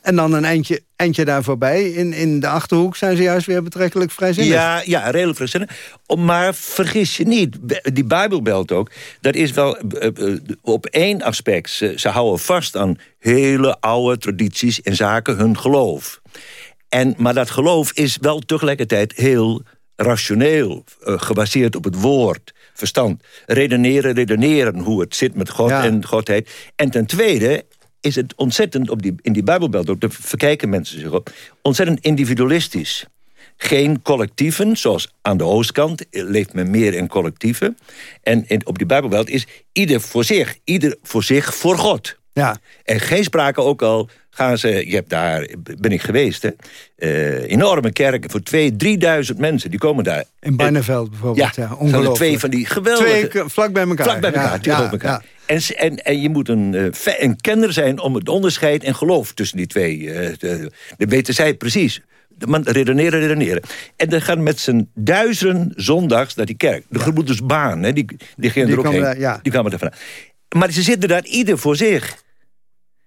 En dan een eindje, eindje daar voorbij. In, in de Achterhoek zijn ze juist weer betrekkelijk vrijzinnig. Ja, ja redelijk vrijzinnig. Maar vergis je niet, die Bijbelbelt ook... dat is wel eh, eh, op één aspect. Ze, ze houden vast aan hele oude tradities... in zaken hun geloof. En, maar dat geloof is wel tegelijkertijd heel rationeel. Gebaseerd op het woord verstand. Redeneren, redeneren hoe het zit met God en Godheid. En ten tweede is het ontzettend, op die, in die Bijbelbelt ook, daar verkijken mensen zich op... ontzettend individualistisch. Geen collectieven, zoals aan de oostkant leeft men meer in collectieven. En op die Bijbelbelt is ieder voor zich, ieder voor zich voor God. Ja. En geen sprake ook al gaan ze, je hebt daar, ben ik geweest, hè, uh, enorme kerken voor twee, drieduizend mensen, die komen daar. In Barneveld bijvoorbeeld, ja, ja ongelooflijk. twee van die geweldige... Twee vlak bij elkaar. Vlak bij elkaar, ja, ja, elkaar. En, en, en je moet een, uh, een kenner zijn om het onderscheid en geloof tussen die twee. Dat weten zij precies. Man, redeneren, redeneren. En dan gaan met z'n duizenden zondags naar die kerk. De ja. gebroeders Baan, hè, die, die gingen die er ook heen. ja. Die kwamen ervan. Maar ze zitten daar ieder voor zich.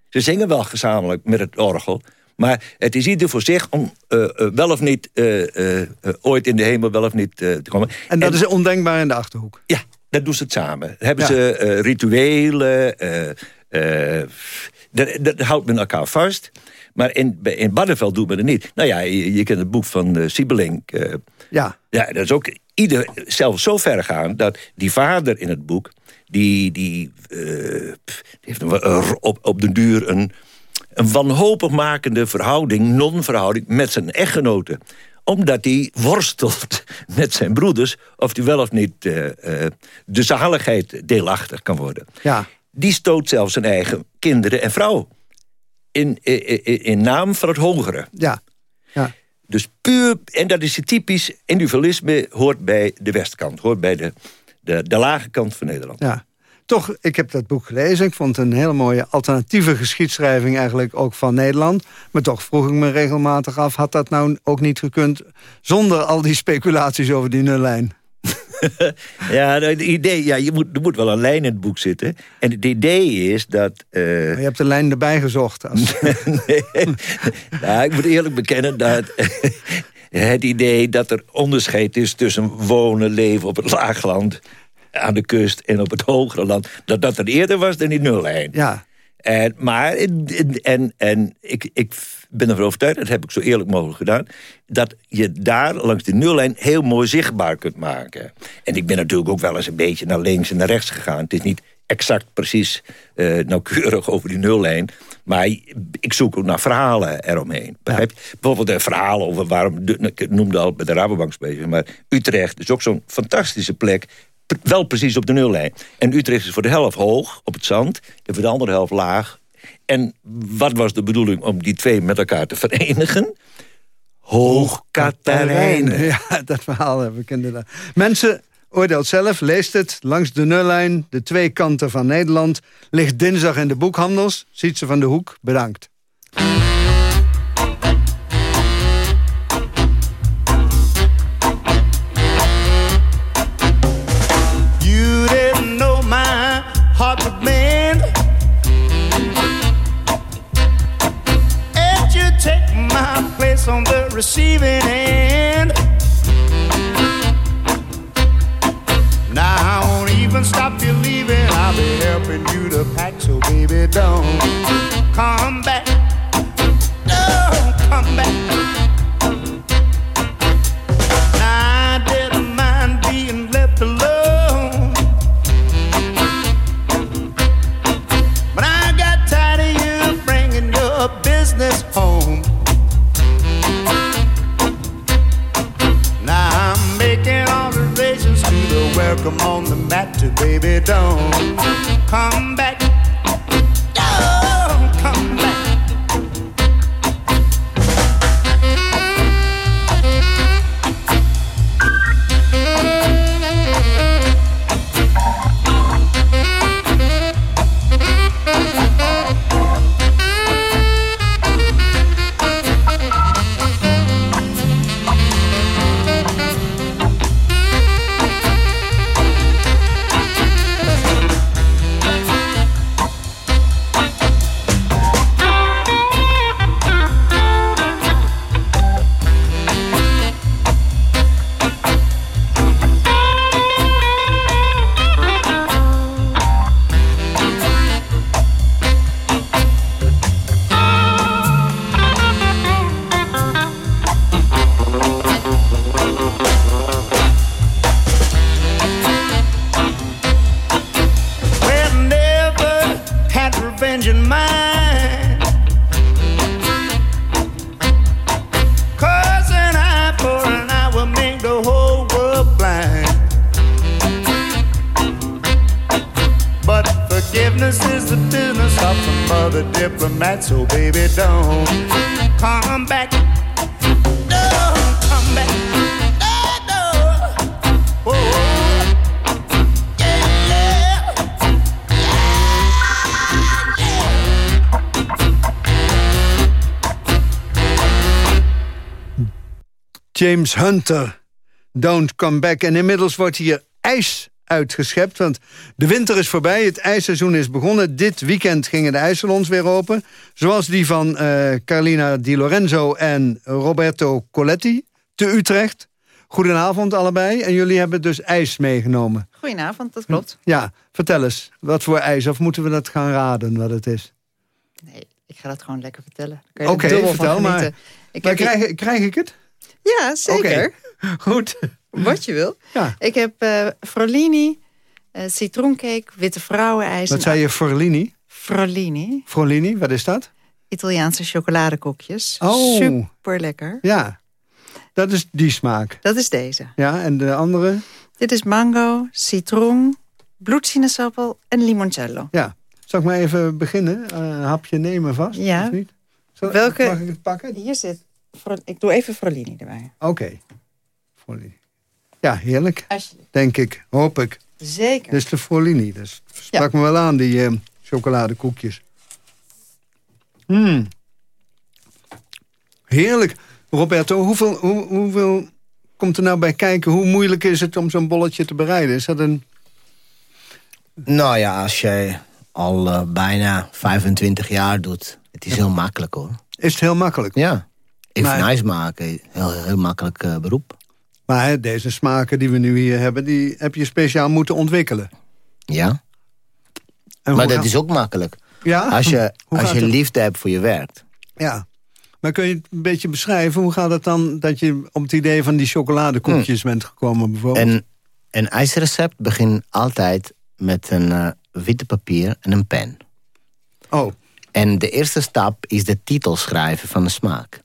Ze zingen wel gezamenlijk met het orgel. Maar het is ieder voor zich om uh, uh, wel of niet uh, ooit in de hemel wel of niet te komen. En dat is ondenkbaar in de Achterhoek? Ja, dat doen ze het samen. Hebben ze rituelen, dat, dat, houdt men elkaar vast. Maar in, in Barneveld doet men het niet. Nou ja, je, je kent het boek van uh, Siebelink. ja. ja, dat is ook ieder zelfs zo ver gaan... dat die vader in het boek die, die, uh, die heeft op, op de duur een, een wanhopig makende verhouding, non-verhouding, met zijn echtgenote omdat hij worstelt met zijn broeders... of hij wel of niet uh, uh, de zaligheid deelachtig kan worden. Ja. Die stoot zelfs zijn eigen kinderen en vrouw. In, in, in naam van het hogere. Ja. ja. Dus puur, en dat is typisch, individualisme hoort bij de westkant. Hoort bij de, de, de lage kant van Nederland. Ja. Toch, ik heb dat boek gelezen. Ik vond het een hele mooie alternatieve geschiedschrijving eigenlijk ook van Nederland. Maar toch vroeg ik me regelmatig af... had dat nou ook niet gekund zonder al die speculaties over die nullijn? ja, nou, het idee, ja je moet, er moet wel een lijn in het boek zitten. En het idee is dat... eh, Je hebt de lijn erbij gezocht. Als... nee. Nou, ik moet eerlijk bekennen dat het idee dat er onderscheid is tussen wonen, leven op het laagland, aan de kust en op het hogere land, dat dat er eerder was dan die nullijn. Ja. En, maar en, en, en ik, ik ben ervan overtuigd, dat heb ik zo eerlijk mogelijk gedaan... dat je daar langs de nullijn heel mooi zichtbaar kunt maken. En ik ben natuurlijk ook wel eens een beetje naar links en naar rechts gegaan. Het is niet exact precies eh, nauwkeurig over die nullijn... maar ik zoek ook naar verhalen eromheen. Begrijp je? Bijvoorbeeld de verhalen over waarom... ik noemde al bij de Rabobank bezig... maar Utrecht is ook zo'n fantastische plek wel precies op de nullijn. En Utrecht is voor de helft hoog op het zand... en voor de andere helft laag. En wat was de bedoeling om die twee met elkaar te verenigen? Hoog Katarijnen. Ja, dat verhaal heb ik inderdaad. Mensen, oordeelt zelf, leest het. Langs de nullijn, de twee kanten van Nederland... ligt dinsdag in de boekhandels. Ziet ze van de hoek, bedankt. On the receiving end. Now I won't even stop you leaving. I'll be helping you to pack, so baby, don't come back. Don't come back. James Hunter, Don't Come Back. En inmiddels wordt hier ijs uitgeschept, want de winter is voorbij. Het ijsseizoen is begonnen. Dit weekend gingen de ijssalons weer open. Zoals die van eh, Carlina Di Lorenzo en Roberto Coletti te Utrecht. Goedenavond allebei. En jullie hebben dus ijs meegenomen. Goedenavond, dat klopt. Ja, vertel eens. Wat voor ijs? Of moeten we dat gaan raden wat het is? Ik ga dat gewoon lekker vertellen. Er Oké, van vertel maar. Ik Maar heb hier- krijg, krijg ik het? Ja, zeker. Goed. Wat je wil. Ja. Ik heb eh Frolini, eh, citroencake, witte vrouwenijs. Wat zei je, Forlini? Frolini, Frolini, wat is dat? Italiaanse chocoladekoekjes. Oh. Super lekker. Ja, dat is die smaak. Dat is deze. Ja, en de andere? Dit is mango, citroen, bloedsinaasappel en limoncello. Ja. Zal ik maar even beginnen? Eh, een hapje nemen vast? Ja. Of niet? Zal- Welke? Mag ik het pakken? Hier zit... Ik doe even Frolini erbij. Oké. Frolini. Ja, heerlijk. Alsjeblieft. Denk ik. Hoop ik. Zeker. Dit is de Frolini. Dat sprak me wel aan, die eh, chocoladekoekjes. Mm. Heerlijk. Roberto, hoeveel, hoe, hoeveel komt er nou bij kijken? Hoe moeilijk is het om zo'n bolletje te bereiden? Is dat een... Nou ja, als jij al eh, bijna 25 jaar doet... het is heel makkelijk hoor. Is het heel makkelijk? Ja. Even Maar- maken, heel, heel makkelijk eh, beroep. Maar hè, deze smaken die we nu hier hebben... die heb je speciaal moeten ontwikkelen. Ja. En maar dat is ook makkelijk. Ja? Als je, als je het? liefde hebt voor je werk. Ja. Maar kun je het een beetje beschrijven? Hoe gaat het dan dat je op het idee van die chocoladekoekjes bent gekomen bijvoorbeeld? En een ijsrecept begint altijd met een eh, witte papier en een pen. Oh. En de eerste stap is de titel schrijven van de smaak.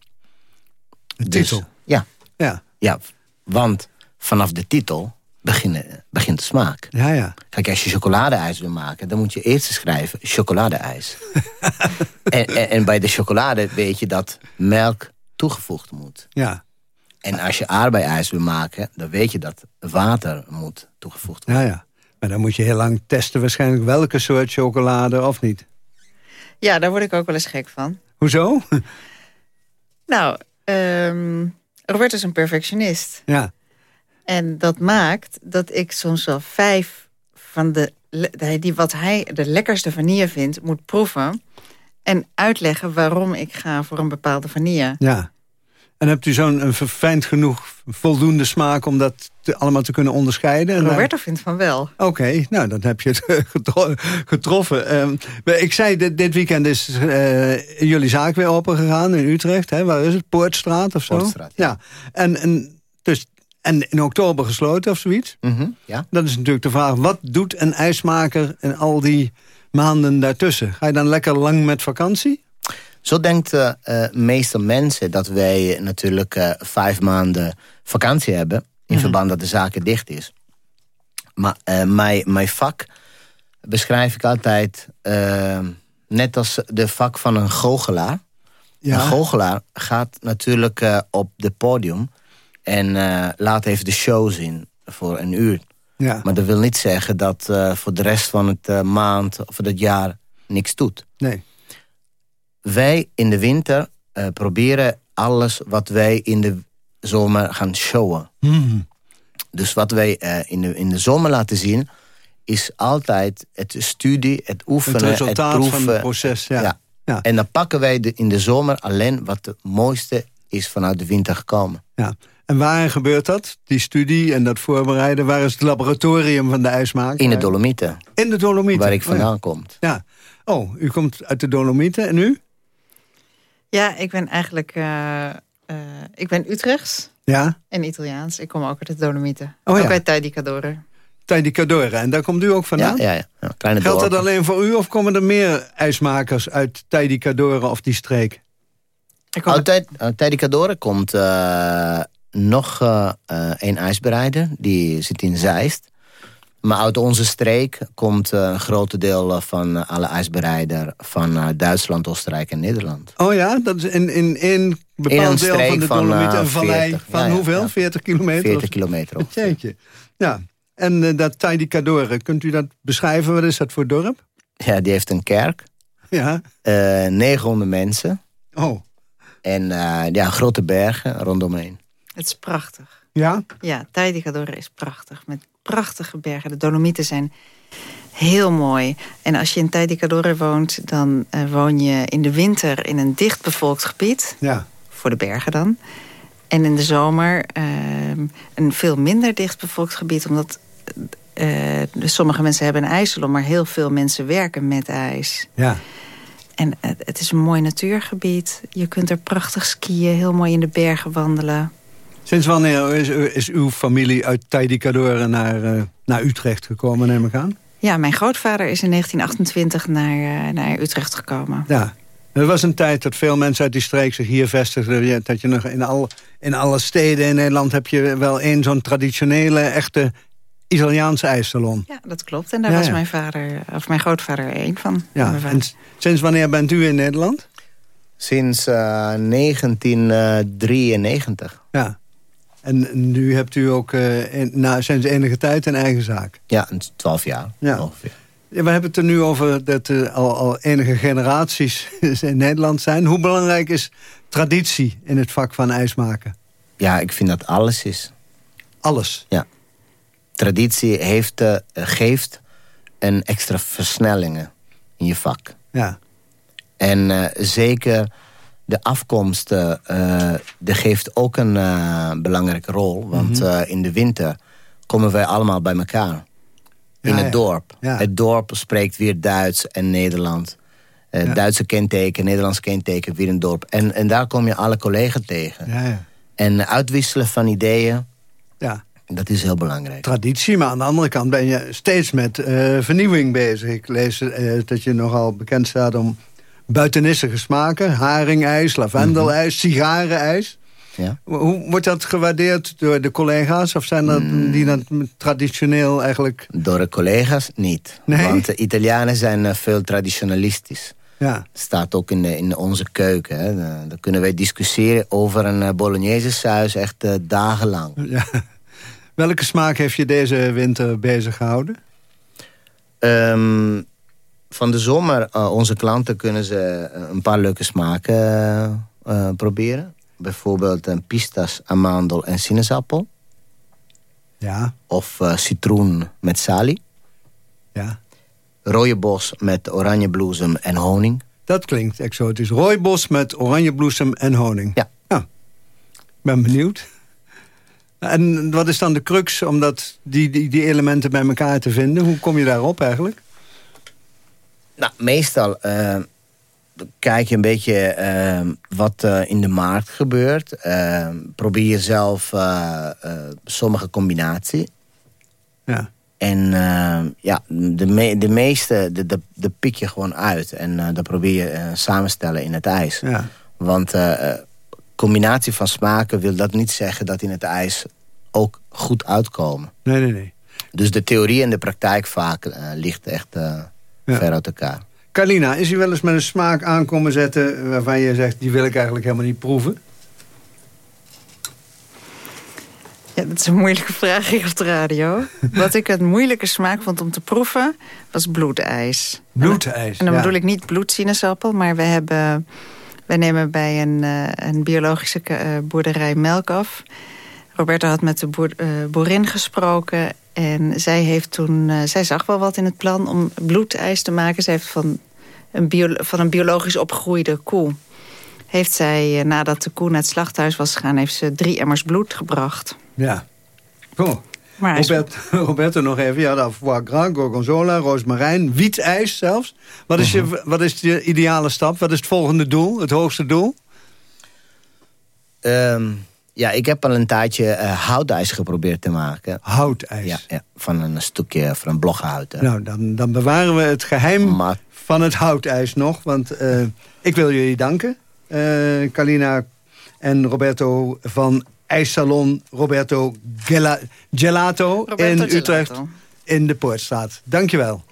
De Dus- titel? Ja. Ja. Ja, want vanaf de titel begint, begint de smaak. Ja, ja. Kijk, als je chocoladeijs wil maken, dan moet je eerst schrijven chocoladeijs. en, en, en bij de chocolade weet je dat melk toegevoegd moet. Ja. En als je aardbeiijs wil maken, dan weet je dat water moet toegevoegd worden. Ja, ja. Maar dan moet je heel lang testen waarschijnlijk welke soort chocolade of niet. Ja, daar word ik ook wel eens gek van. Hoezo? Nou, ehm Robert is een perfectionist. Ja. En dat maakt dat ik soms wel vijf van de... die wat hij de lekkerste vanille vindt, moet proeven... en uitleggen waarom ik ga voor een bepaalde vanille. Ja. En hebt u zo'n een verfijnd genoeg voldoende smaak om dat te- allemaal te kunnen onderscheiden? En daar- Roberto vindt van wel. Oké, nou dan heb je het getro- getroffen. Ehm, ik zei, dit, dit weekend is eh, jullie zaak weer open gegaan in Utrecht. Hè? Waar is het? Poortstraat of zo? Poortstraat, ja. En, en, dus, en in oktober gesloten of zoiets? Mhm, ja. Dat is natuurlijk de vraag, wat doet een ijsmaker in al die maanden daartussen? Ga je dan lekker lang met vakantie? Zo denkt de eh, meeste mensen dat wij natuurlijk eh, vijf maanden vakantie hebben... in Mhm. verband dat de zaken dicht is. Maar eh, mijn, mijn vak beschrijf ik altijd eh, net als de vak van een goochelaar. Ja. Een goochelaar gaat natuurlijk eh, op het podium... en eh, laat even de show zien voor een uur. Ja. Maar dat wil niet zeggen dat eh, voor de rest van het eh, maand of het jaar niks doet. Nee. Wij in de winter eh, proberen alles wat wij in de zomer gaan showen. Hmm. Dus wat wij eh, in, de, in de zomer laten zien... is altijd het studie, het oefenen, Het resultaat proeven. van het proces, ja. Ja. En dan pakken wij de, in de zomer alleen wat het mooiste is vanuit de winter gekomen. Ja. En waar gebeurt dat? Die studie en dat voorbereiden. Waar is het laboratorium van de ijsmaker? In de Dolomieten, In de Dolomieten? waar ik Oh, vandaan ja. kom. Ja. Oh, u komt uit de Dolomieten en u? Ja, ik ben eigenlijk... eh, eh, ik ben Utrechts Ja. en Italiaans. Ik kom ook uit de Dolomieten. Oh, ook ja. uit Tijdicadore. Tijdicadore. En daar komt u ook vandaan? Ja, ja, ja. ja kleine Geldt dat alleen voor u of komen er meer ijsmakers uit Tijdicadore of die streek? Uit Tijdicadore komt eh, nog een ijsbereider. Die zit in Zeist. Maar uit onze streek komt eh, een groot deel eh, van eh, alle ijsbereider... van Duitsland, Oostenrijk en Nederland. Oh ja, dat is in, in één bepaald In deel streek van de van, Dolomieten. een vallei 40, van ja, hoeveel? ja. 40 kilometer? 40 of- kilometer of Jeetje. Ja. En dat Tijdicadore, kunt u dat beschrijven? Wat is dat voor dorp? Ja, die heeft een kerk. Ja. eh 900 mensen. Oh. En eh, ja, grote bergen rondomheen. Het is prachtig. Ja? Ja, Tijdicadore is prachtig. Met prachtige bergen. De Dolomieten zijn heel mooi. En als je in Tijdicadore woont... dan eh, woon je in de winter in een dichtbevolkt gebied. Ja. Voor de bergen dan. En in de zomer ehm, een veel minder dichtbevolkt gebied. Omdat eh, dus sommige mensen hebben een ijssalon... maar heel veel mensen werken met ijs. Ja. En het is een mooi natuurgebied. Je kunt er prachtig skiën, heel mooi in de bergen wandelen. Sinds wanneer is, is uw familie uit Tijdicadore naar, eh, naar Utrecht gekomen, neem ik aan? Ja, mijn grootvader is in 1928 naar, eh, naar Utrecht gekomen. Ja. Er was een tijd dat veel mensen uit die streek zich hier vestigden. Dat je nog in, al, in alle steden in Nederland heb je wel één zo'n traditionele, echte Italiaanse ijssalon. Ja, dat klopt. En daar Ja, was ja. mijn vader, of mijn grootvader, één van. Ja. En sinds wanneer bent u in Nederland? Sinds eh, 1993. Ja. En nu hebt u ook in, na, sinds enige tijd een eigen zaak. Ja, 12 jaar Ja. ongeveer. Ja, we hebben het er nu over dat er al, al enige generaties in Nederland zijn. Hoe belangrijk is traditie in het vak van ijsmaken? Ja, ik vind dat alles is. Alles? Ja. Traditie heeft, eh, geeft een extra versnellingen in je vak. Ja. En eh, zeker de afkomst, eh eh, dat geeft ook een eh, belangrijke rol. Want Mhm. in de winter komen wij allemaal bij elkaar. In het ja. dorp. Ja. Het dorp spreekt weer Duits en Nederland. Duitse kenteken, Nederlands kenteken, weer een dorp. En, en daar kom je alle collega's tegen. Ja, ja. En uitwisselen van ideeën, Ja. dat is heel belangrijk. Traditie, maar aan de andere kant ben je steeds met vernieuwing bezig. Ik lees dat je nogal bekend staat om buitenissige smaken. Haringijs, lavendelijs, sigarenijs. Ja. Hoe wordt dat gewaardeerd door de collega's? Of zijn dat die dat traditioneel eigenlijk... Door de collega's niet. Nee? Want de Italianen zijn eh, veel traditionalistisch. Ja. staat ook in, de, in onze keuken. Hè. Dan dan kunnen wij discussiëren over een eh, bolognese saus echt eh, dagenlang. Ja. Welke smaak heeft je deze winter bezig gehouden? Ehm, van de zomer, eh, onze klanten kunnen ze eh, een paar leuke smaken eh, proberen. Bijvoorbeeld een pistas, amandel en sinaasappel. Ja. Of citroen met salie. Ja. Rooibos met oranjebloesem en honing. Dat klinkt exotisch. Rooibos met oranjebloesem en honing. Ja. Nou, ben benieuwd. En wat is dan de crux om dat, die, die, die elementen bij elkaar te vinden? Hoe kom je daarop eigenlijk? Nou, meestal eh, kijk je een beetje eh, wat eh, in de markt gebeurt. Probeer zelf sommige combinatie. Ja. En ja, de, me- de meeste, de, de, de pik je gewoon uit. En dat probeer je samenstellen in het ijs. Ja. Want combinatie van smaken wil dat niet zeggen dat in het ijs ook goed uitkomen. Nee, nee, nee. Dus de theorie en de praktijk vaak ligt echt Ja. ver uit elkaar. Carlina, is u wel eens met een smaak aankomen zetten... waarvan je zegt, die wil ik eigenlijk helemaal niet proeven? Ja, dat is een moeilijke vraag hier op de radio. Wat ik het moeilijke smaak vond om te proeven, was bloedijs. Bloedijs, En dan ja. bedoel ik niet bloedsinaasappel, maar we hebben... Wij nemen bij een, eh, een biologische eh, boerderij melk af. Roberta had met de boer, eh, boerin gesproken. En zij, heeft toen, eh, zij zag wel wat in het plan om bloedijs te maken. Zij heeft van een, bio, van een biologisch opgegroeide koe... heeft zij, eh, nadat de koe naar het slachthuis was gegaan... heeft ze drie emmers bloed gebracht. Ja. Oh. Maar is- Robert, Roberto nog even. Ja, dan foie gras, gorgonzola, roosmarijn, wietijs zelfs. Wat is, je, wat is je ideale stap? Wat is het volgende doel? Het hoogste doel? Ehm, ja, ik heb al een tijdje eh, houtijs geprobeerd te maken. Houtijs? Ja, ja van een stukje, van een blokhout. hè. Nou, dan, dan bewaren we het geheim van het houtijs nog. Want eh, ik wil jullie danken. eh Kalina en Roberto van IJssalon Roberto Gela- Gelato Roberto in Gelato. Utrecht in de Poortstraat. Dankjewel.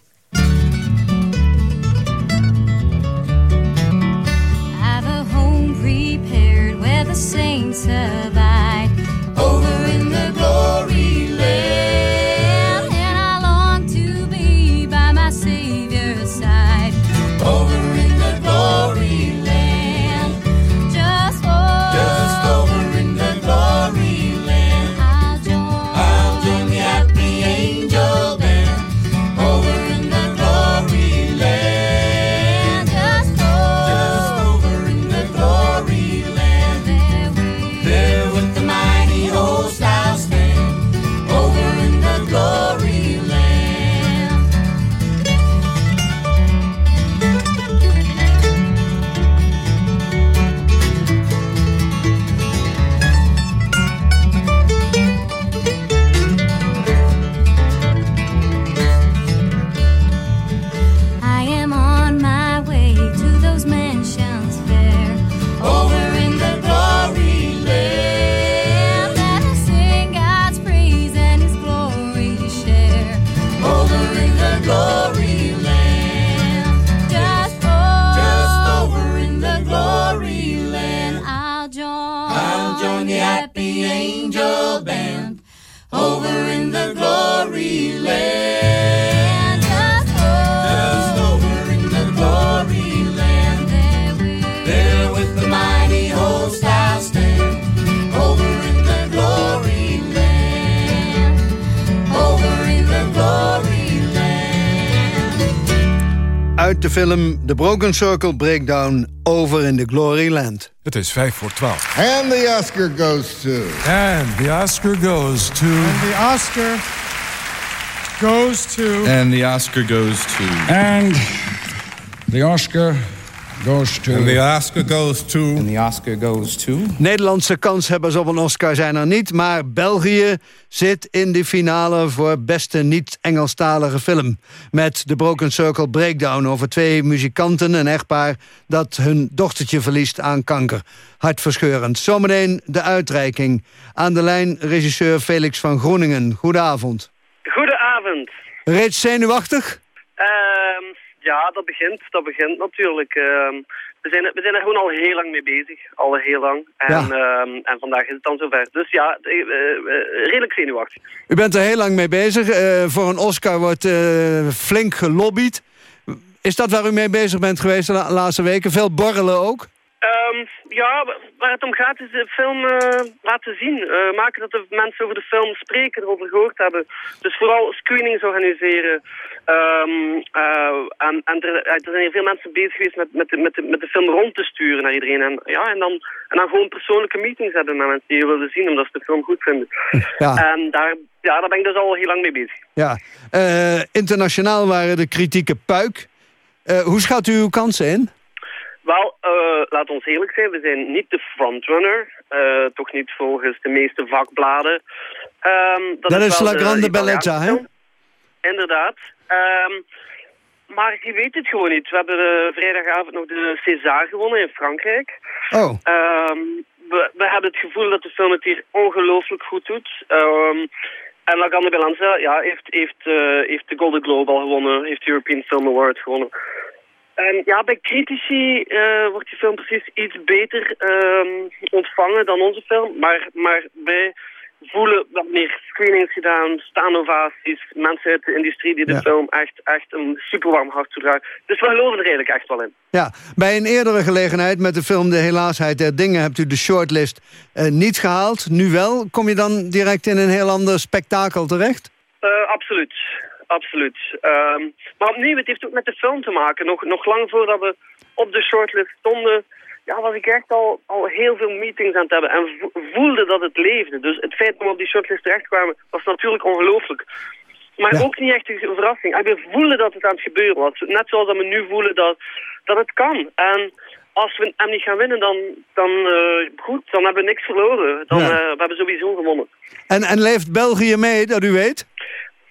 Uit de film The Broken Circle Breakdown over in the Glory Land. Het is vijf voor twaalf. And the Oscar goes to... And the Oscar goes to... And the Oscar goes to... And the Oscar goes to... And the Oscar goes to... And the Oscar goes to... And the Oscar goes to... Nederlandse kanshebbers op een Oscar zijn er niet... maar België zit in de finale voor beste niet-Engelstalige film... met The Broken Circle Breakdown over twee muzikanten... een echtpaar dat hun dochtertje verliest aan kanker. Hartverscheurend. Zometeen de uitreiking. Aan de lijn regisseur Felix van Groeningen. Goedenavond. Goedenavond. Reeds zenuwachtig? Ehm, ja, dat begint, dat begint natuurlijk. Ehm, we, zijn, we zijn er gewoon al heel lang mee bezig. Al heel lang. En, ehm, en vandaag is het dan zover. Dus ja, eh, eh, redelijk zenuwachtig. U bent er heel lang mee bezig. Eh, voor een Oscar wordt flink gelobbyd. Is dat waar u mee bezig bent geweest de la- laatste weken? Veel borrelen ook? Ehm, ja, wa- waar het om gaat is de film laten zien. Maken dat de mensen over de film spreken, erover gehoord hebben. Dus vooral screenings organiseren. Ehm, eh, en en er, er zijn hier veel mensen bezig geweest met, met, de, met, de, met de film rond te sturen naar iedereen. En, ja, en, dan, en dan gewoon persoonlijke meetings hebben met mensen die je willen zien, omdat ze de film goed vinden. Ja. En daar, ja, daar ben ik dus al heel lang mee bezig. Ja. Eh, internationaal waren de kritieken puik. Eh, hoe schat u uw kansen in? Wel, eh laat ons eerlijk zijn, we zijn niet de frontrunner. eh, toch niet volgens de meeste vakbladen. Ehm, Dat, is, wel La de Grande Bellezza, hè? Inderdaad. Ehm, maar je weet het gewoon niet. We hebben eh, vrijdagavond nog de César gewonnen in Frankrijk. Oh. Ehm, we, we hebben het gevoel dat de film het hier ongelooflijk goed doet. Ehm, en La Bellezza ja, heeft, heeft, eh, heeft de Golden Globe al gewonnen. Heeft de European Film Award gewonnen. En ja, bij critici eh, wordt die film precies iets beter ontvangen dan onze film. Maar, maar wij voelen wat meer screenings gedaan, staanovaties, mensen uit de industrie die de Ja. film echt, echt een super warm hart toedragen. Dus we geloven er eigenlijk echt wel in. Ja, bij een eerdere gelegenheid met de film De Helaasheid der Dingen... hebt u de shortlist eh, niet gehaald. Nu wel. Kom je dan direct in een heel ander spektakel terecht? Eh, absoluut. Absoluut. Ehm, maar opnieuw, het heeft ook met de film te maken. Nog, nog lang voordat we op de shortlist stonden... Ja, was ik echt al, al heel veel meetings aan het hebben. En vo- voelde dat het leefde. Dus het feit dat we op die shortlist terechtkwamen... was natuurlijk ongelooflijk. Maar ook niet echt een verrassing. En we voelden dat het aan het gebeuren was. Net zoals dat we nu voelen dat, dat het kan. En als we hem niet gaan winnen, dan, dan eh, goed, dan hebben we niks verloren. Dan, Ja. eh, we hebben sowieso gewonnen. En, en leeft België mee, dat u weet?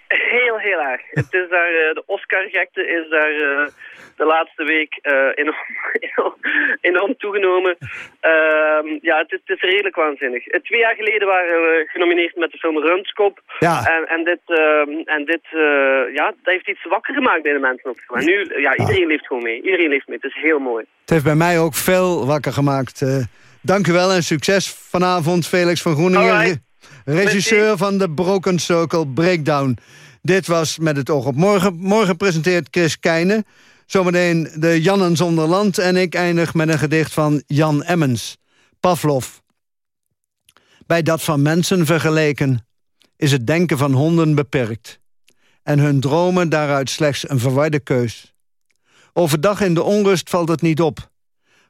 Heel, heel erg. Het is daar, eh, de Oscar-gekte is daar eh, de laatste week eh, enorm, enorm, enorm toegenomen. Ehm, ja, het, is- het is redelijk waanzinnig. Eh, twee jaar geleden waren we genomineerd met de film Rundskop. Ja. En, en dit, ehm, en dit eh, ja, dat heeft iets wakker gemaakt bij de mensen. Op en nu, ja, iedereen leeft gewoon mee. Iedereen leeft mee. Het is heel mooi. Het heeft bij mij ook veel wakker gemaakt. Eh, dank u wel en succes vanavond, Felix van Groeningen. Regisseur van de Broken Circle Breakdown. Dit was Met het oog op morgen. Morgen presenteert Chris Keijne. Zometeen de Jannen zonder land. En ik eindig met een gedicht van Jan Emmens. Pavlov. Bij dat van mensen vergeleken is het denken van honden beperkt. En hun dromen daaruit slechts een verwarde keus. Overdag in de onrust valt het niet op.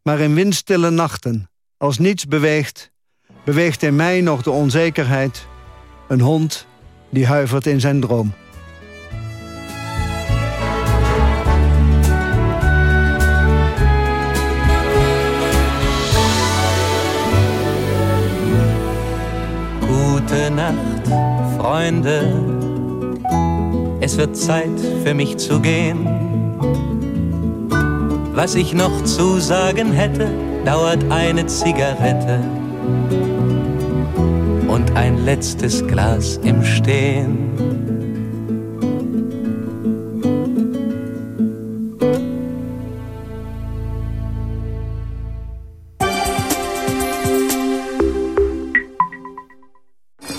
Maar in windstille nachten, als niets beweegt... beweegt in mij nog de onzekerheid. Een hond die huivert in zijn droom. Gute Nacht, Freunde. Es wird Zeit für mich zu gehen. Was ich noch zu sagen hätte, dauert eine Zigarette und ein letztes Glas im Stehen.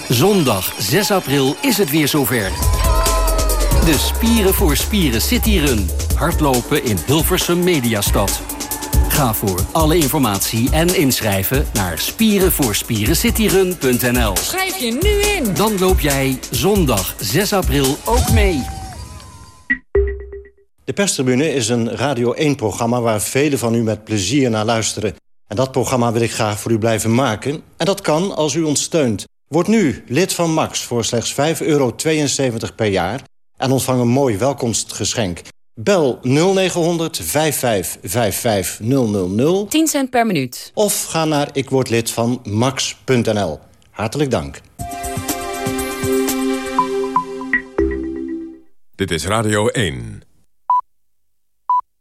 Zondag 6 april is het weer zover. De Spieren voor Spieren City Run. Hardlopen in Hilversum Mediastad. Ga voor alle informatie en inschrijven naar spierenvoorspierencityrun.nl. Schrijf je nu in. Dan loop jij zondag 6 april ook mee. De perstribune is een Radio 1-programma waar velen van u met plezier naar luisteren. En dat programma wil ik graag voor u blijven maken. En dat kan als u ons steunt. Word nu lid van Max voor slechts 5,72 euro per jaar... en ontvang een mooi welkomstgeschenk. Bel 0900 5555 000. 10 cent per minuut. Of ga naar ikwordlid van max.nl. Hartelijk dank. Dit is Radio 1.